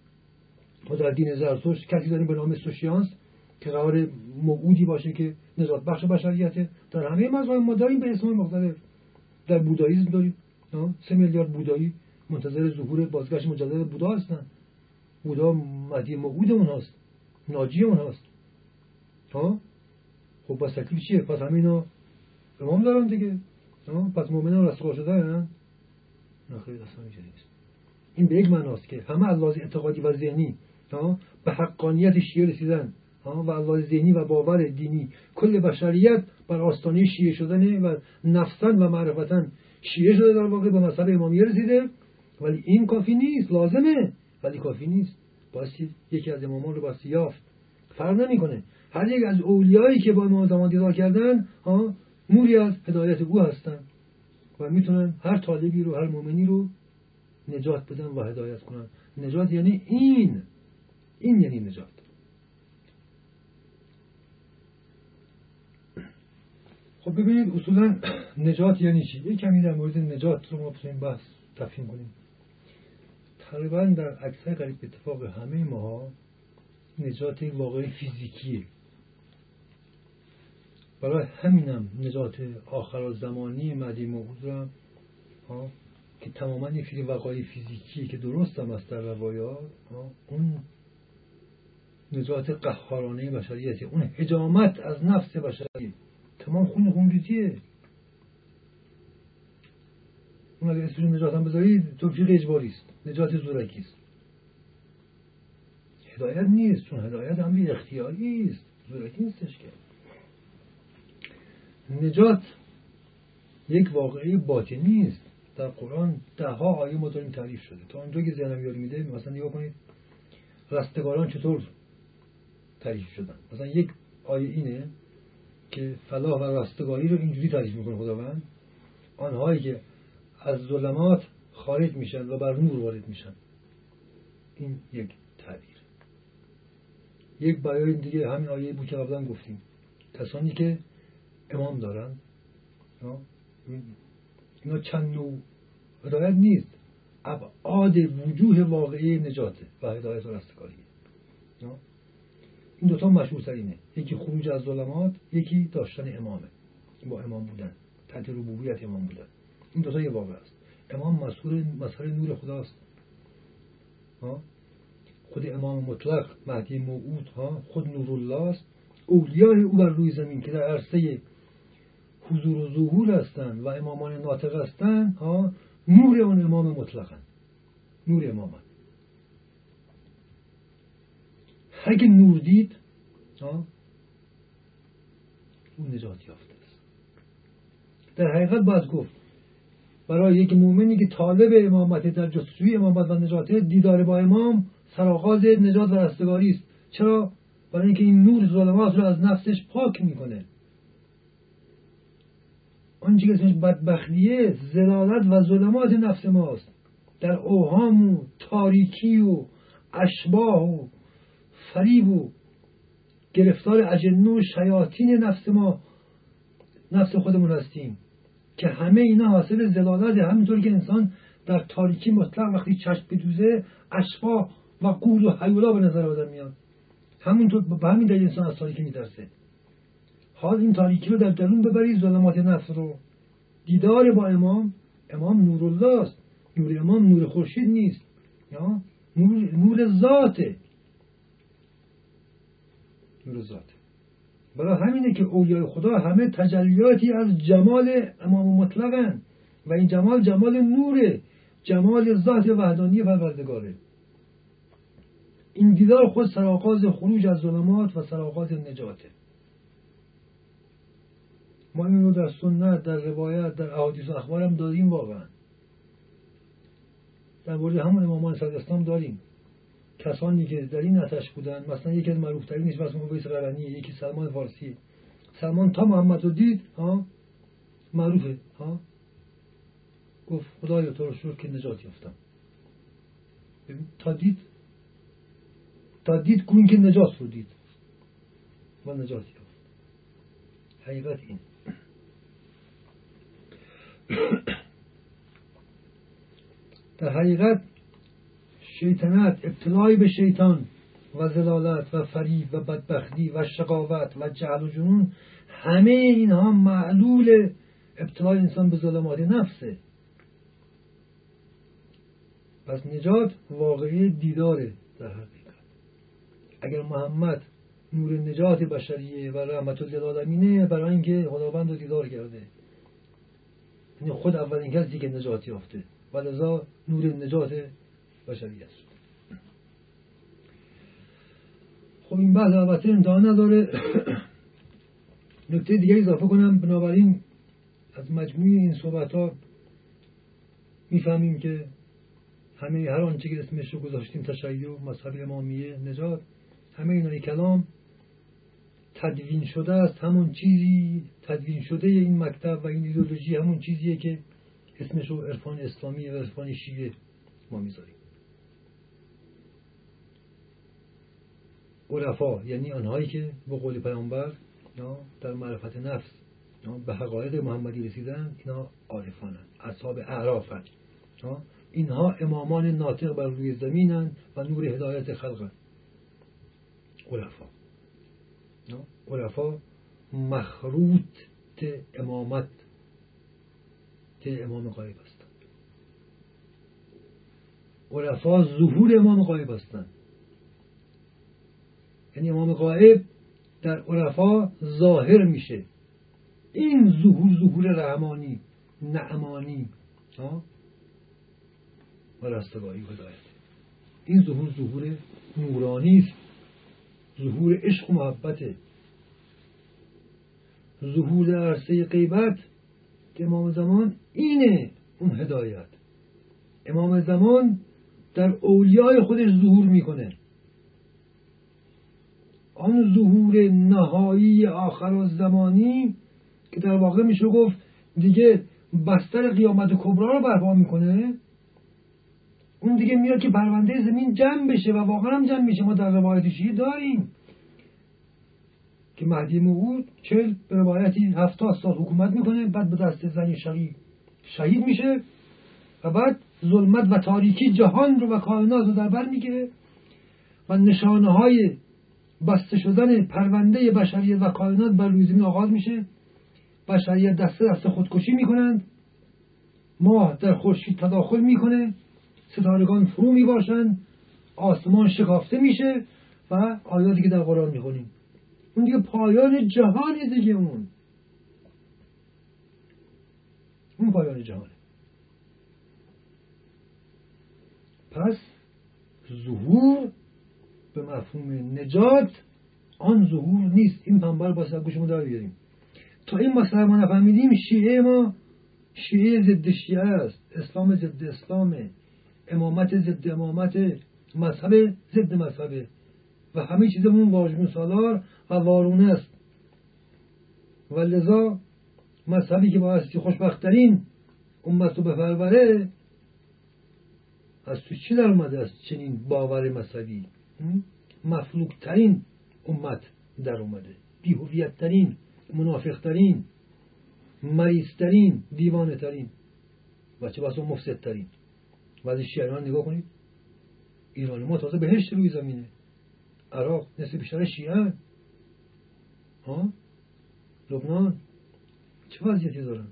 ما در دین زرتشت کسی داریم به نام سوشیانس که قرار موجودی باشه که نجات بخش بشریته در همه مذاهب ما داریم به اسم مختلف. در بوداییسم داریم. سه میلیارد بودایی منتظر ظهور بازگشت مجدد بودا هستن. بودا مدی موعود هست ناجی اون هست ها؟ خب بس تکلیف چیه؟ پس همینا امام دارن دیگه. پس مؤمنان رستگار شده نه خیلی اصلا نیست. این به یک معناست که همه از اعتقادی و ذهنی به حقانیت شیعه رسیدن. و از ذهنی و باور دینی. کل بشریت بر آستانه شیعه شدن و نفسن و معرفتن شیعه شده در واقع به مذهب امامیه رسیده. ولی این کافی نیست لازمه. ولی کافی نیست. باستی یکی از امامان رو باستی یافت. فرق نمی‌کنه. هر یک از اولیایی که با امام زمان دیدار کردن ها موری از هدایت او هستن. و می‌تونن هر طالبی رو هر مؤمنی رو نجات بدن و هدایت کنن. نجات یعنی این. این یعنی نجات. خب ببینید اصولا نجات یعنی چی؟ یک کمی در مورد نجات رو ما بتونیم بحث تفهیم کنیم. تقریبا در اکثر قریب اتفاق همه ماها نجات واقعی فیزیکیه. برای همینم نجات آخر زمانی مدی موعود که تماما یک سری وقایع فیزیکی که درست هم است در روایات اون نجات قهارانه بشریته اون هجامت از نفس بشری. تمام خون خونریزیه. اون اگر اسمش نجات هم بذارید توفیق اجباری است. نجات زورکی است. هدایت نیست. چون هدایت هم اختیاری است. زورکی نیستش که. نجات یک واقعی باطنی است. در قرآن ده ها آیه ما داریم تعریف شده. تا اونجا که ذهنم یاد میده مثلا نگاه کنید. رستگاران چطور تعریف شدن. مثلا یک آیه اینه که فلاح و رستگاری رو اینجوری تعریف می‌کنه خداوند. آنهایی که از ظلمات خارج میشن و بر نور وارد میشن. این یک تعبیر. یک بیان دیگه همین آیه بود که قبلا گفتیم. کسانی که امام دارن اینا چند نوع هدایت نیست. ابعاد وجوه واقعی نجاته و هدایت و رستگاریه. این دوتا مشهور ترینه. یکی خروج از ظلمات یکی داشتن امامه. با امام بودن. تحت ربوبیت امام بودن. این دوتا یه واقع است. امام مسئول مظهر نور خداست. خود امام مطلق مهدی موعود ها؟ خود نور الله است. اولیای او بر روی زمین که در عرصه حضور و ظهور هستند و امامان ناطق هستند ها؟ نور اون امام مطلقا نور امام اگه نور دید اون نجات یافته است. در حقیقت باید گفت برای یک مؤمنی که طالب امامت در جستجوی امامت و نجات دیدار با امام سرآغاز نجات و رستگاری است. چرا؟ برای اینکه این نور ظلمات رو از نفسش پاک می‌کنه. آنچه که اسمش بدبختیه زلالت و ظلمات نفس ماست. در اوهام و تاریکی و اشباه و فریب و گرفتار اجنو شیاطین نفس ما نفس خودمون هستیم. که همه اینا حاصل زلالت همینطور که انسان در تاریکی مطلق وقتی چشم بدوزه اشفا و قول و حیولا به نظر آدم میاد. همونطور به همین دلیل انسان از تاریکی میترسه. حال این تاریکی رو در درون ببرید ظلمات نفس رو. دیدار با امام امام نورالله است. نور امام نور خورشید نیست. یا؟ نور, نور ذاته. نور ذاته برای همینه که اولیای خدا همه تجلیاتی از جمال امام مطلقن و این جمال جمال نوره جمال ذات وحدانی پروردگاره. این دیدار خود سرآغاز خروج از ظلمات و سرآغاز نجاته. ما این رو در سنت در روایت در احادیث و اخبار هم داریم واقعا. در مورد همون امامان صدر اسلام داریم. کسانی که در این نتش بودن مثلا یکی از معروفترینش مثلا مویس قرنی یکی سلمان فارسی. سلمان تا محمد رو دید ها معروفه ها. گفت خدایا تو رو شکر که نجات یافتم. تا دید تا دید گوین که نجات رو دید. و نجات یافت. حقیقت این. در حقیقت شیطنت ابتلای به شیطان و زلالت و فریب و بدبختی و شقاوت و جهل و جنون همه اینها معلول ابتلای انسان به ظلمات نفسه. پس نجات واقعی دیداره در حقیقت. اگر محمد نور نجات بشریه و رحمت للعالمینه برای اینکه خداوند رو دیدار کرده یعنی خود اولین کسی که نجات یافته و لذا نور نجات بشری است خب این بحث البته انتها نداره. نکته دیگه اضافه کنم. بنابراین از مجموعی این صحبت ها می‌فهمیم که همه هر آنچه که اسمش رو گذاشتیم تشیع مذهب امامیه نجات همه اینای کلام تدوین شده است. همون چیزی تدوین شده این مکتب و این ایدولوژی همون چیزیه که اسمش رو عرفان اسلامی و عرفان شیعه ما می‌ذاریم. عرفا یعنی آنهایی که به قول پیامبر در معرفت نفس به حقایق محمدی رسیدن اینا عارفانن اصحاب اعرافن. اینها امامان ناطق بر روی زمینن و نور هدایت خلقن. عرفا. عرفا مخروط امامت امام قایب هستند عرفا ظهور امام قایب هستند یعنی امام قائب در عرفا ظاهر میشه. این ظهور ظهور رحمانی نعمانی و رستگاری هدایت. این ظهور ظهور نورانی است. ظهور عشق و محبته ظهور عرصه غیبت که امام زمان اینه اون هدایت. امام زمان در اولیای خودش ظهور می‌کنه. آن ظهور نهایی آخر زمانی که در واقع میشه گفت دیگه بستر قیامت کبرا رو برپا می‌کنه اون دیگه میاد که پرونده زمین جمع بشه و واقعا هم جمع میشه. ما در روایت داریم که مهدی موعود چل به روایتی هفتاد سال حکومت می‌کنه بعد به دست زنی شقی شهید میشه و بعد ظلمت و تاریکی جهان رو و کائنات رو در بر می‌گیره و نشانه های بسته شدن پرونده بشریت و کائنات بر روی زمین آغاز میشه. بشریت دسته دست خودکشی می‌کنند ماه در خورشید تداخل می‌کنه. ستارگان فرو می‌باشند آسمان شکافته میشه و آیاتی که در قرآن می‌خونیم. اون دیگه پایان جهانی دیگه اون. اون پایان جهانه. پس ظهور به مفهوم نجات آن ظهور نیست. این پنبر با سر گوشمون در بیاریم. تا این مسئله ما نفهمیدیم شیعه ما شیعه ضد شیعه است. اسلام ضد اسلامه امامت ضد امامت مذهب ضد مذهبه و همه چیزمون واجبون سالار و وارونه است. و لذا مذهبی که بایستی خوشبختترین امت رو بپروره از تو چی در اومده است چنین باور مذهبی؟ مفلوکترین امت در اومده. بیهویتترین منافقترین مریضترین دیوانه ترین و چه بسا مفسدترین. و از شیعیان نگاه کنید. ایران ما تازه بهشت روی زمینه. عراق نصف بیشتر شیعه. ها؟ لبنان. چه وضعیتی دارن؟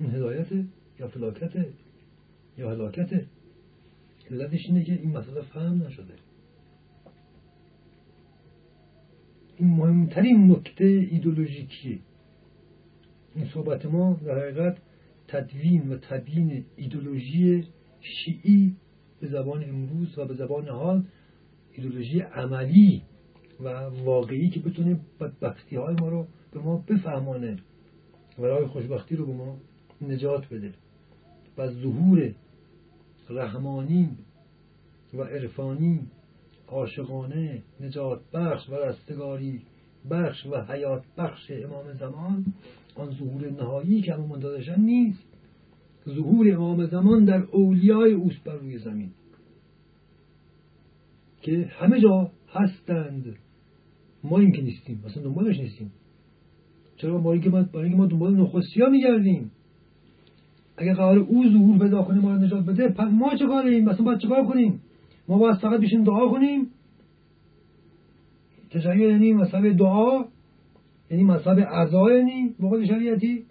این هدایته یا فلاکته یا هلاکته علتش اینه که این مسئله فهم نشده. این مهمترین نکته ایدولوژیکیه. این صحبت ما در حقیقت تدوین و تبیین ایدولوژی شیعی به زبان امروز و به زبان حال ایدولوژی عملی و واقعی که بتونه بدبختی های ما رو به ما بفهمانه و راه خوشبختی رو به ما نجات بده و ظهور رحمانی و عرفانی عاشقانه نجات بخش و رستگاری بخش و حیات بخش امام زمان آن ظهور نهایی که همون منتظرشن نیست ظهور امام زمان در اولیای اوست بر روی زمین. که همه جا هستند. ما این که نیستیم اصلا دنبالش نیستیم. چرا؟ ما که برای ما دنبال نخستی ها میگردیم. اگر قرار او ظهور پیدا کنه ما رو نجات بده ما چه کاریم مثلا باید چه کار کنیم؟ ما باید فقط بشیم دعا کنیم؟ تشیع یعنی مذهب دعا؟ یعنی مذهب عزا یعنی بقول شریعتی؟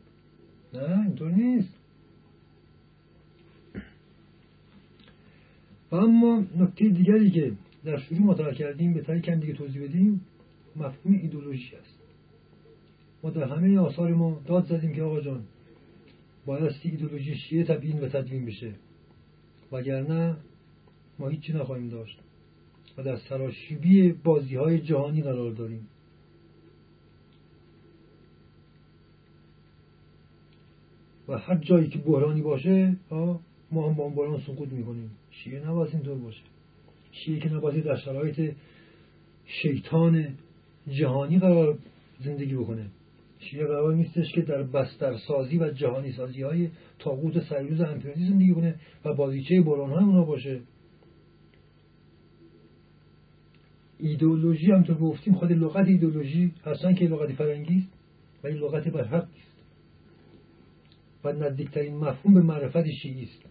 نه اینطور نیست. و اما نکته دیگری که در شروع مطرح کردیم به طریق کم دیگه توضیح بدیم مفهوم ایدولوژی است. ما در همه آثار ما داد زدیم که آقا جان بایستی ایدولوژی شیعه تبیین و تدوین بشه. وگرنه ما هیچی نخواهیم داشت و در سراشیبی بازی های جهانی قرار داریم. و هر جایی که بحرانی باشه ما هم با بحران سقوط می‌کنیم. شیعه نباید اینطور باشه. شیعه که نباید در شرایط شیطان جهانی قرار زندگی بکنه. شیعه قرار نیستش که در بسترسازی و جهانی سازی های تاقوت سریوز زندگی کنه و بازیچه بران های اونا باشه. ایدئولوژی همطور گفتیم خود لغت ایدئولوژی هستن که لغت فرنگی است و این لغت برحق است و نزدیکترین مفهوم به معرفت شیعی است.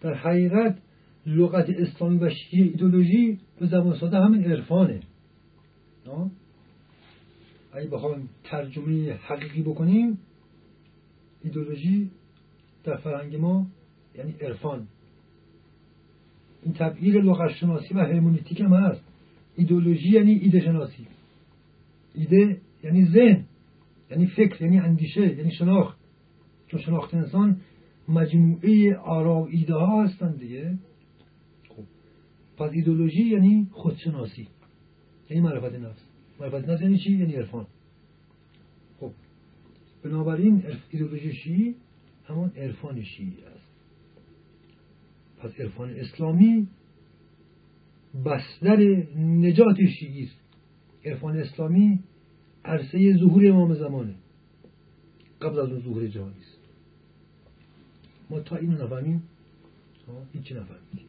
در حقیقت لغت اسلامی و شیعه ایدئولوژی به زبان ساده همین عرفانه. اگه بخوایم ترجمه حقیقی بکنیم ایدولوژی در فرهنگ ما یعنی عرفان. این تبعیر لغت شناسی و هرمونیتیک هم هست. ایدولوژی یعنی ایده شناسی. ایده یعنی ذهن یعنی فکر یعنی اندیشه یعنی شناخت. چون شناخت انسان مجموعه آرا و ایده ها هستند دیگه. خب. پس ایدولوژی یعنی خودشناسی. یعنی معرفت نفس. نفس یعنی چی یعنی عرفان خب بنابراین ایدولوژی شیعی همون عرفان شیعی است. پس عرفان اسلامی بستر نجات شیعی است. عرفان اسلامی عرصه ظهور امام زمانه. قبل از اون ظهور جهانی است. ما تا اینو نفهمیم هیچی نفهمیم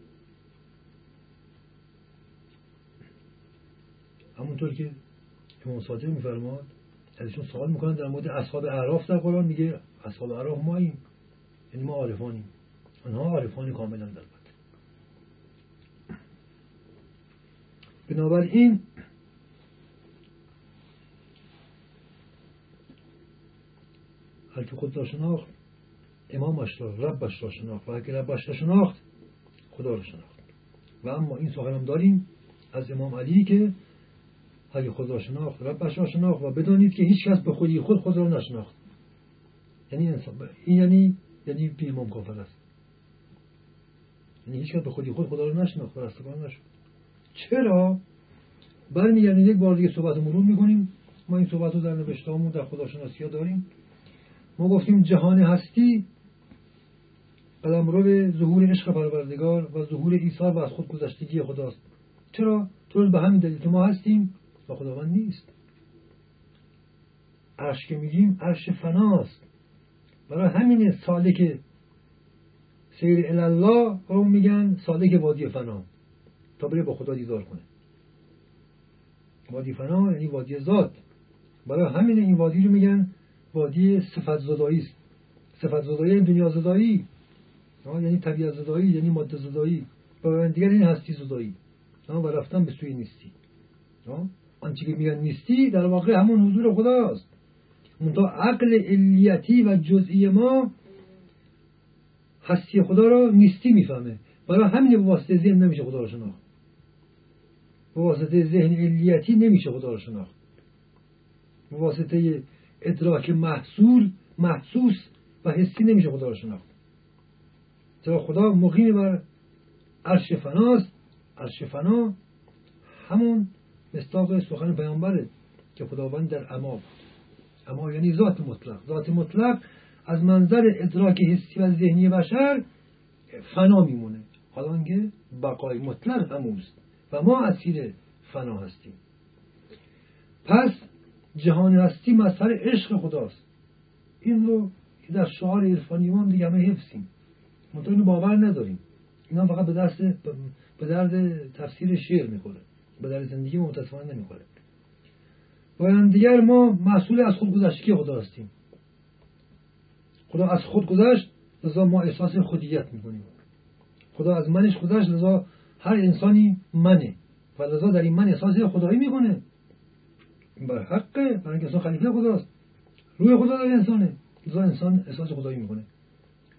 همونطور که امام صادق میفرماد ازشون سوال می‌کنن در مورد اصحاب اعراف در قرآن. میگه اصحاب اعراف ماییم یعنی ما عارفانیم. آنها عارفان کاملا در بنابراین هر که خود را شناخت امامش را ربش را شناخت. و هر که ربش را شناخت خدا را شناخت. و اما این سخن هم داریم از امام علی که هر خود را شناخت ربش را شناخت و بدانید که هیچ کس به خودی خود خود را نشناخت. یعنی انسان این یعنی یعنی امام کافر است. یعنی هیچ کس به خودی خود خدا را نشناخت رستگار نشد. چرا؟ برمیگردیم یک بار دیگه صحبت مرور می‌کنیم. ما این صحبت رو در نوشتهامون در خداشناسی ها داریم. ما گفتیم جهان هستی قلمرو ظهور عشق پروردگار و ظهور عیسی و از خود گذشتگی خداست. چرا؟ طور به همین دلیل ما هستیم و خداوند نیست. عرش که میگیم عرش فناست. برای همین سالک سیر الله رو میگن سالک وادی فنا. تا بره با خدا دیدار کنه. وادی فنا یعنی وادی ذات. برای همین این وادی رو میگن وادی صفت زدایی است. صفت زدایی یعنی دنیا زدایی. یعنی طبیعت زدایی یعنی ماده زدایی. و دیگر این هستی زدایی. و رفتن به سوی نیستی. آنچه که میگن نیستی در واقع همون حضور خداست. منتها عقل علیتی و جزئی ما هستی خدا را نیستی می‌فهمه. برای همین به واسطه ذهن نمیشه خدا را شناخت. به واسطه ذهن علیتی نمیشه خدا را شناخت. به واسطه ادراک محصول محسوس و حسی نمیشه خدا را شناخت. چرا خدا مقیم بر عرش فناست. عرش فنا همون مستاق سخن پیامبره که خداوند در اما بود. اما یعنی ذات مطلق. ذات مطلق از منظر ادراک حسی و ذهنی بشر فنا میمونه. حالا که بقای مطلق هموست و ما اسیر فنا هستیم. پس جهان هستی مظهر عشق خداست. این رو که در شعار عرفانی ما دیگه همه حفظیم. منطقه اینو باور نداریم. اینا فقط به دست به درد تفسیر شعر می‌خوره. به درد زندگی متاسفانه نمی‌خوره. و دیگر ما مسئول از خود گذشتگی خدا هستیم. خدا از خود گذشت لذا ما احساس خودیت می‌کنیم. خدا از منش گذشت لذا هر انسانی منه و لذا در این من احساس خدایی می‌کنه. بر حقه برای اینکه انسان خلیفه خداست. روی خدا در انسانه لذا انسان احساس خدایی می‌کنه.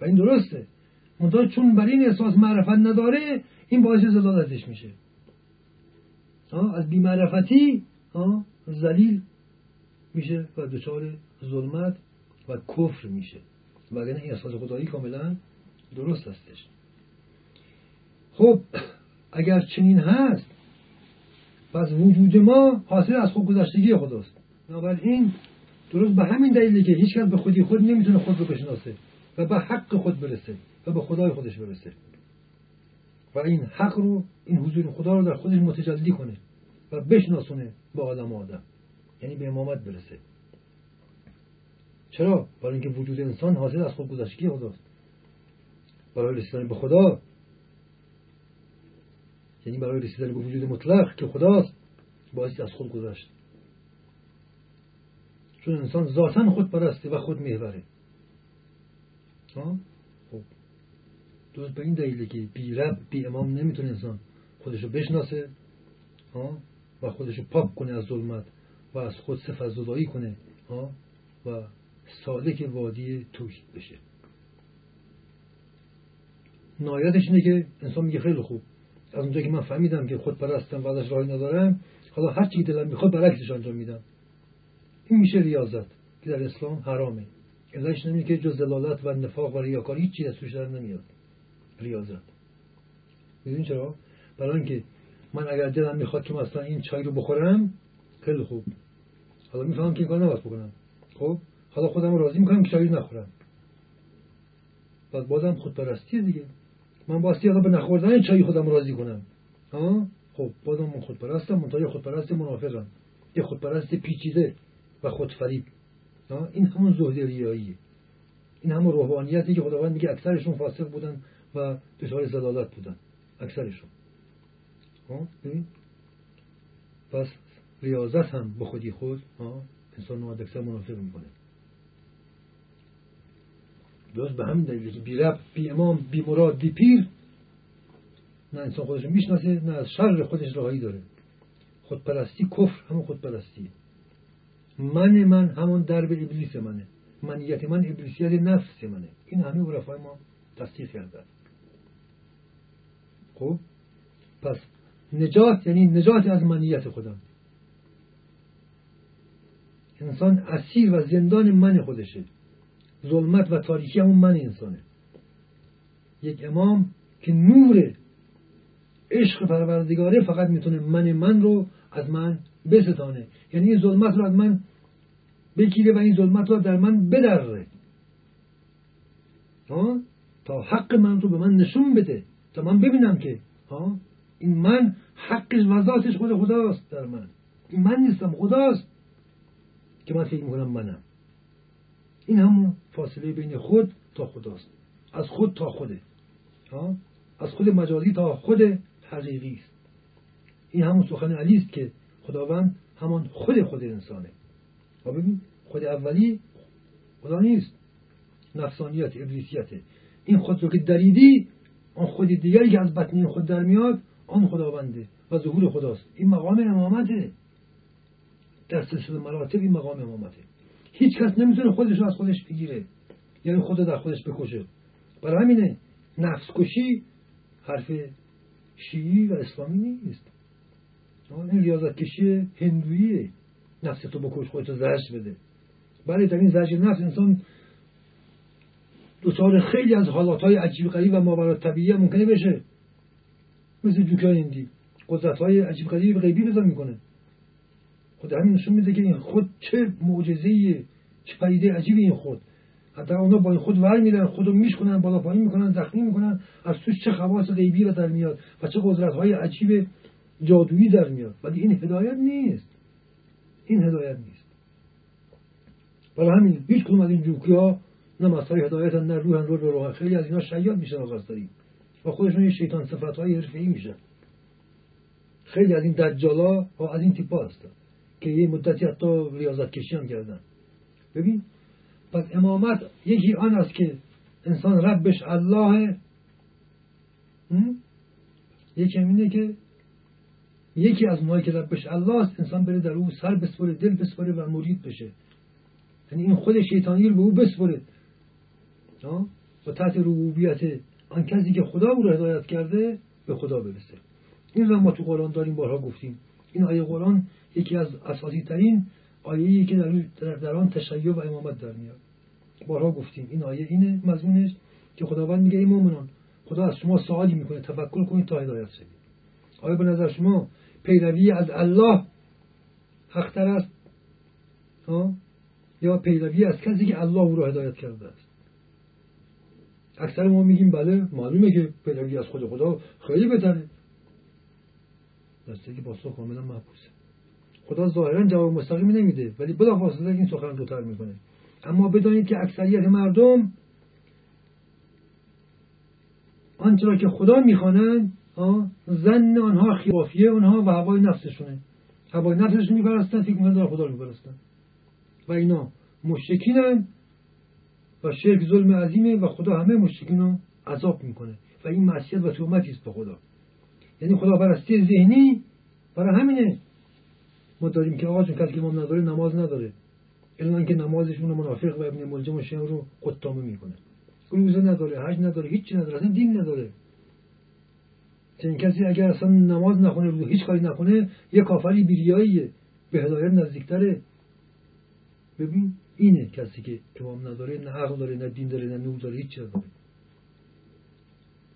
و این درسته. منتها چون بر این احساس معرفت نداره این باعث زلالتش میشه. از بیمعرفتی زلیل میشه و دچار ظلمت و کفر میشه. وگرنه این احساس خدایی کاملا درست هستش. خب اگر چنین هست پس وجود ما حاصل از خود گذشتگی خداست. بنابراین درست به همین دلیلی که هیچ به خودی خود نمی‌تونه خود رو بشناسه و به حق خود برسه و به خدای خودش برسه. و این حق رو این حضور خدا رو در خودش متجلی کنه. و بشناسونه به آدم آدم. یعنی به امامت برسه. چرا؟ برای اینکه وجود انسان حاصل از خود گذشتگی خداست. برای رسیدن به خدا. یعنی برای رسیدن به وجود مطلق که خداست باعث از خود گذشت. چون انسان ذاتا خود پرسته و خود محوره. خب. درست به این دلیله که بی رب بی امام نمی‌تونه انسان خودشو بشناسه. و خودشو پاک کنه از ظلمت و از خود صفت زدایی کنه و سالک وادی توحید بشه. نهایتش اینه که انسان میگه خیلی خوب. از اونجا که من فهمیدم که خود پرستم و ازش راهی ندارم حالا هر چی دلم می‌خواد برعکسش انجام میدم. این میشه ریاضت که در اسلام حرامه. علتش نمیده که جز دلالت و نفاق و ریاکاری هیچ از توش در نمیاد. ریاضت. می‌دونی چرا؟ برای اینکه من اگر دلم می‌خواد که مثلا این چای رو بخورم خیلی خوب. حالا می‌فهمم که این کار نباید بکنم. خب حالا خودم رو راضی می‌کنم که چای نخورم. بعد بازم خودپرستی دیگه. من باستی حالا به نخوردن چای خودم راضی کنم. ها؟ خب بازم من منتها یه خودپرست منافقم. یه خودپرست پیچیده و خودفریب. این همون زهد ریاییه این همون روحانیتی که خداوند میگه اکثرشون فاسق بودن و دچار زلالت بودن. اکثرشون. پس ریاضت هم به خودی خود انسان رو اکثر منافق می‌کنه. درست به همین دلیل که بی رب بی امام بی مراد بی پیر نه انسان خودش می‌شناسه نه از شر خودش راهی داره. خودپرستی کفر همون خودپرستی. من من همون درب ابلیس منه. منیت من ابلیسیت نفس منه. این همه عرفای ما تصدیق کردن. خب؟ پس نجات یعنی نجات از منیت خودم. انسان اسیر و زندان من خودشه. ظلمت و تاریکی همون من انسانه. یک امام که نور عشق پروردگاره فقط می‌تونه من من رو از من بستانه. یعنی این ظلمت رو از من بگیره و این ظلمت رو در من بدره. تا حق من رو به من نشون بده. تا من ببینم که این من حقش و ذاتش خود خداست در من. این من نیستم خداست. که من فکر می‌کنم منم. این همون فاصله بین خود تا خداست. از خود تا خوده. از خود مجازی تا خود حقیقی است. این همون سخن علی است که خداوند همان خود خود انسانه. ببین؟ خود اولی خدا نیست. نفسانیت ابلیسیته این خود رو که دریدی آن خود دیگری که از بطنی خود در میاد آن خداونده و ظهور خداست. این مقام امامته در سلسله مراتب این مقام امامته. هیچ کس نمی‌تونه خودش رو از خودش بگیره. یعنی خود در خودش بکشه. برای همینه نفس کشی حرف شیعی و اسلامی نیست. این ریاضت کشی هندویه. نفس تو بکش خودتو زرش بده. بله در این زرش نفس انسان دوچار خیلی از حالات های عجیب غریب و ماورا طبیعی ممکنه بشه. مثل جوکای هندی. قدرت های عجیب غریب غیبی بزن می‌کنه. خود همین نشون میده که این خود چه معجزه چه پدیده عجیبی این خود. حتی اونا با این خود ور میرن خودو میشکنن بالا پایین می‌کنن زخمی می‌کنن از توش چه خواص غیبی در میاد و چه قدرت های عجیب جادویی در میاد. ولی این هدایت نیست. این هدایت نیست. برای همین هیچ کدوم از این جوکی ها نه مسای هدایت نه روح رو روح خیلی از اینا شیاد میشن آغاز داریم و خودشون یه شیطان صفت های حرفه میشن خیلی از این دجالا ها از این تیپا هستن که یه مدتی حتی ریاضت کشی هم کردن. ببین پس امامت یکی آن است که انسان ربش الله. یکی اینه که یکی از اونهایی که ربش الله است انسان بره در او سر بسپره دل بسپره و مرید بشه. یعنی این خود شیطانی رو به او بسپره. و تحت ربوبیت آن کسی که خدا او رو هدایت کرده به خدا برسه. این رو ما تو قرآن داریم بارها گفتیم. این آیه قرآن یکی از اساسی ترین آیه که در, در آن تشیع و امامت در میاد. بارها گفتیم. این آیه اینه مضمونش که خداوند میگه ای مؤمنان خدا از شما سوالی می‌کنه تفکر کنید تا هدایت شوید. آیا به نظر شما پیروی از الله حقتر است؟ یا پیروی از کسی که الله او را هدایت کرده است؟ اکثر ما میگیم بله معلومه که پیروی از خود خدا خیلی بهتره. دسته که پاسخ کاملا محبوسه خدا ظاهرا جواب مستقیمی نمیده ولی بلافاصله این سخن دوتر می‌کنه. اما بدانید که اکثریت مردم آنچه که خدا می‌خوانند زن آنها خیافیه آنها و هوای نفسشونه. هوای نفسشون میپرستن فکر می‌کنن خدا رو میپرستن و اینا مشکینن و شرک ظلم عظیمه و خدا همه مشکین رو عذاب می‌کنه. و این معصیت و تهمتی است به خدا. یعنی خدا پرستی ذهنی برای همینه. ما داریم که آقا کسی که امام نداره نماز نداره. الا اینکه نمازشون منافق و ابن ملجم و شیعه رو قطامه می‌کنه. روزه نداره حج نداره هیچی نداره اصلا دین نداره. چنین کسی اگر اصلا نماز نخونه رو هیچ کاری نکنه یه کافری بیریاییه. به هدایت نزدیکتره. ببین اینه کسی که امام نداره نه عقل داره نه دین داره نه نور داره هیچ نداره.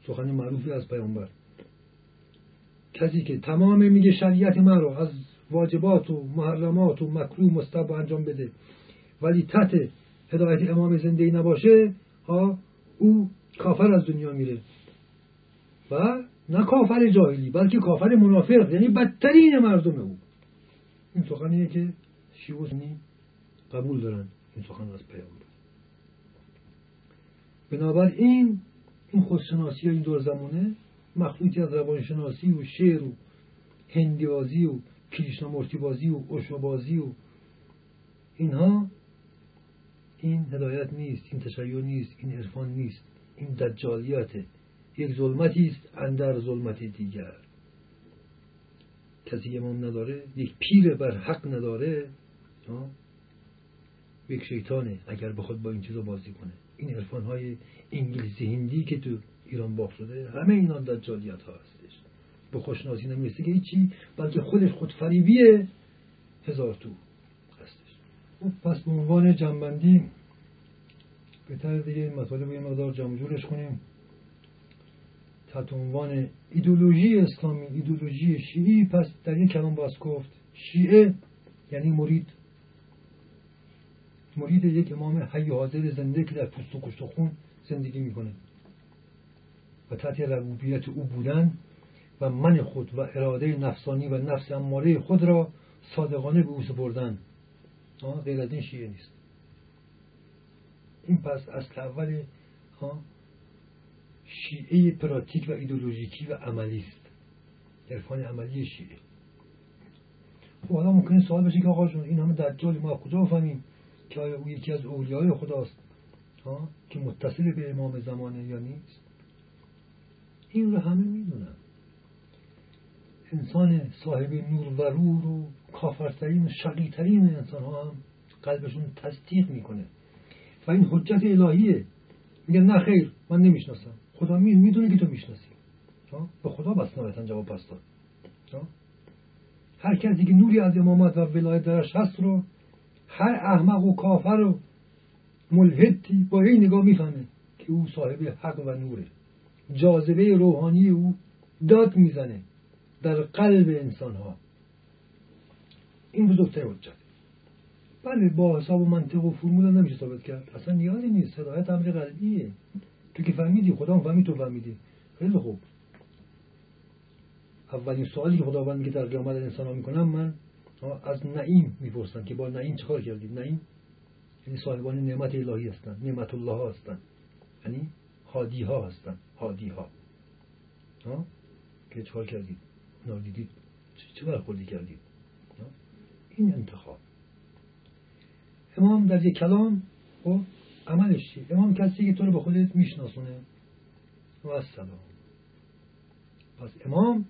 سخن معروفی از پیامبر. کسی که تمام میگه شریعت من رو از واجبات و محرمات و مکروه مستب انجام بده ولی تحت هدایت امام زنده نباشه ها او کافر از دنیا میره. و نه کافر جاهلی بلکه کافر منافق یعنی بدترین مردم او. این سخنیه که شیوزنی قبول دارن این سخن از پیامبر. بنابراین این خودشناسی این دور زمانه مخلوطی از روانشناسی و شعر و هندیازی و کلیشنامورتی بازی و اوشو بازی و اینها این هدایت نیست این تشیع نیست این عرفان نیست این دجالیته یک ظلمتی است اندر ظلمتی دیگر. کسی امام نداره یک پیر بر حق نداره یک شیطانه اگر بخواد با این چیزا بازی کنه. این عرفان های انگلیسی هندی که تو ایران باخت شده همه اینا دجالیت ها هستش. به خوشناسی نمی‌رسه که هیچی بلکه خودش خودفریبیه هزار تو هستش. خب، پس به عنوان جنبندی بهتر دیگه این مطالب یه مقدار جمع کنیم. تحت عنوان ایدولوژی اسلامی ایدولوژی شیعی پس در این کلام باز گفت شیعه یعنی مرید. مرید یک امام حی حاضر زنده که در پوست و کشت و خون زندگی می‌کنه. و تحت ربوبیت او بودن و من خود و اراده نفسانی و نفس اماره خود را صادقانه به او سپردن. غیر از این شیعه نیست. این پس اصل اول شیعه پراتیک و ایدولوژیکی و عملی است. عرفان عملی شیعه. خب حالا ممکنه سوال بشه که آقا این همه دجال ما کجا بفهمیم؟ که آیا او یکی از اولیای خداست؟ ها؟ که متصل به امام زمانه یا نیست؟ این رو همه می‌دونن. انسان صاحب نور و رور و کافرترین و شقیترین انسان ها هم قلبشون تصدیق می‌کنه. و این حجت الهیه. میگن نه خیر من نمی‌شناسم. خدا می‌دونه که تو می‌شناسی. به خدا بس جواب پس داد هر کسی که نوری از امامت و ولایت درش هست رو هر احمق و کافر و ملحدی با این نگاه می‌فهمه که او صاحب حق و نوره. جاذبه روحانی او داد می‌زنه در قلب انسان ها این بزرگتر حجت. بله با حساب و منطق و فرمول نمیشه ثابت کرد. اصلا نیازی نیست. هدایت امر قلبیه. تو که فهمیدی خدا فهمید تو فهمیدی. خیلی خوب. اولین سوالی که خداوند که در قیامت انسان ها می‌کنم من از نعیم می‌پرسن که با نعیم چه کردید؟ نعیم یعنی صاحبان نعمت الهی هستند نعمت الله ها هستند یعنی هادی ها هستند هادی ها که چه کردید؟ اونا دیدید چه برخوردی کردید؟ این انتخاب. امام در یک کلام خب، عملش چی؟ امام کسی که تو رو به خودت میشناسونه. و السلام. پس امام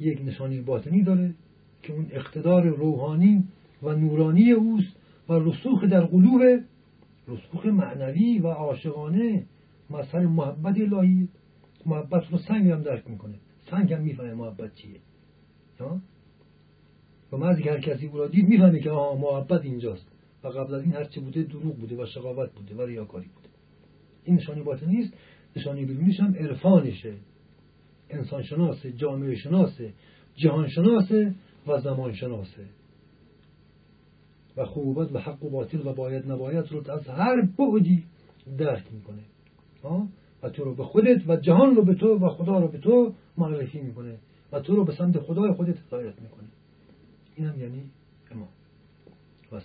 یک نشانی باطنی داره. که اون اقتدار روحانی و نورانی اوست و رسوخ در قلوب رسوخ معنوی و عاشقانه مظهر محبت الهی. محبت رو سنگ هم درک می‌کنه. سنگ هم می‌فهمه محبت چیه. و من هر کسی او را دید می‌فهمه که آها محبت اینجاست. و قبل از این هرچی بوده دروغ بوده و شقاوت بوده و ریاکاری بوده. این نشانی باطنی است نشانی بیرونیش هم عرفانشه. انسان شناسه جامعه شناسه جهان شناسه و زمان شناسه و خوبت و حق و باطل و باید نباید رو از هر بعدی درک می‌کنه. و تو رو به خودت و جهان رو به تو و خدا رو به تو معرفی می‌کنه. و تو رو به سمت خدای خودت هدایت می‌کنه. این هم یعنی امام. و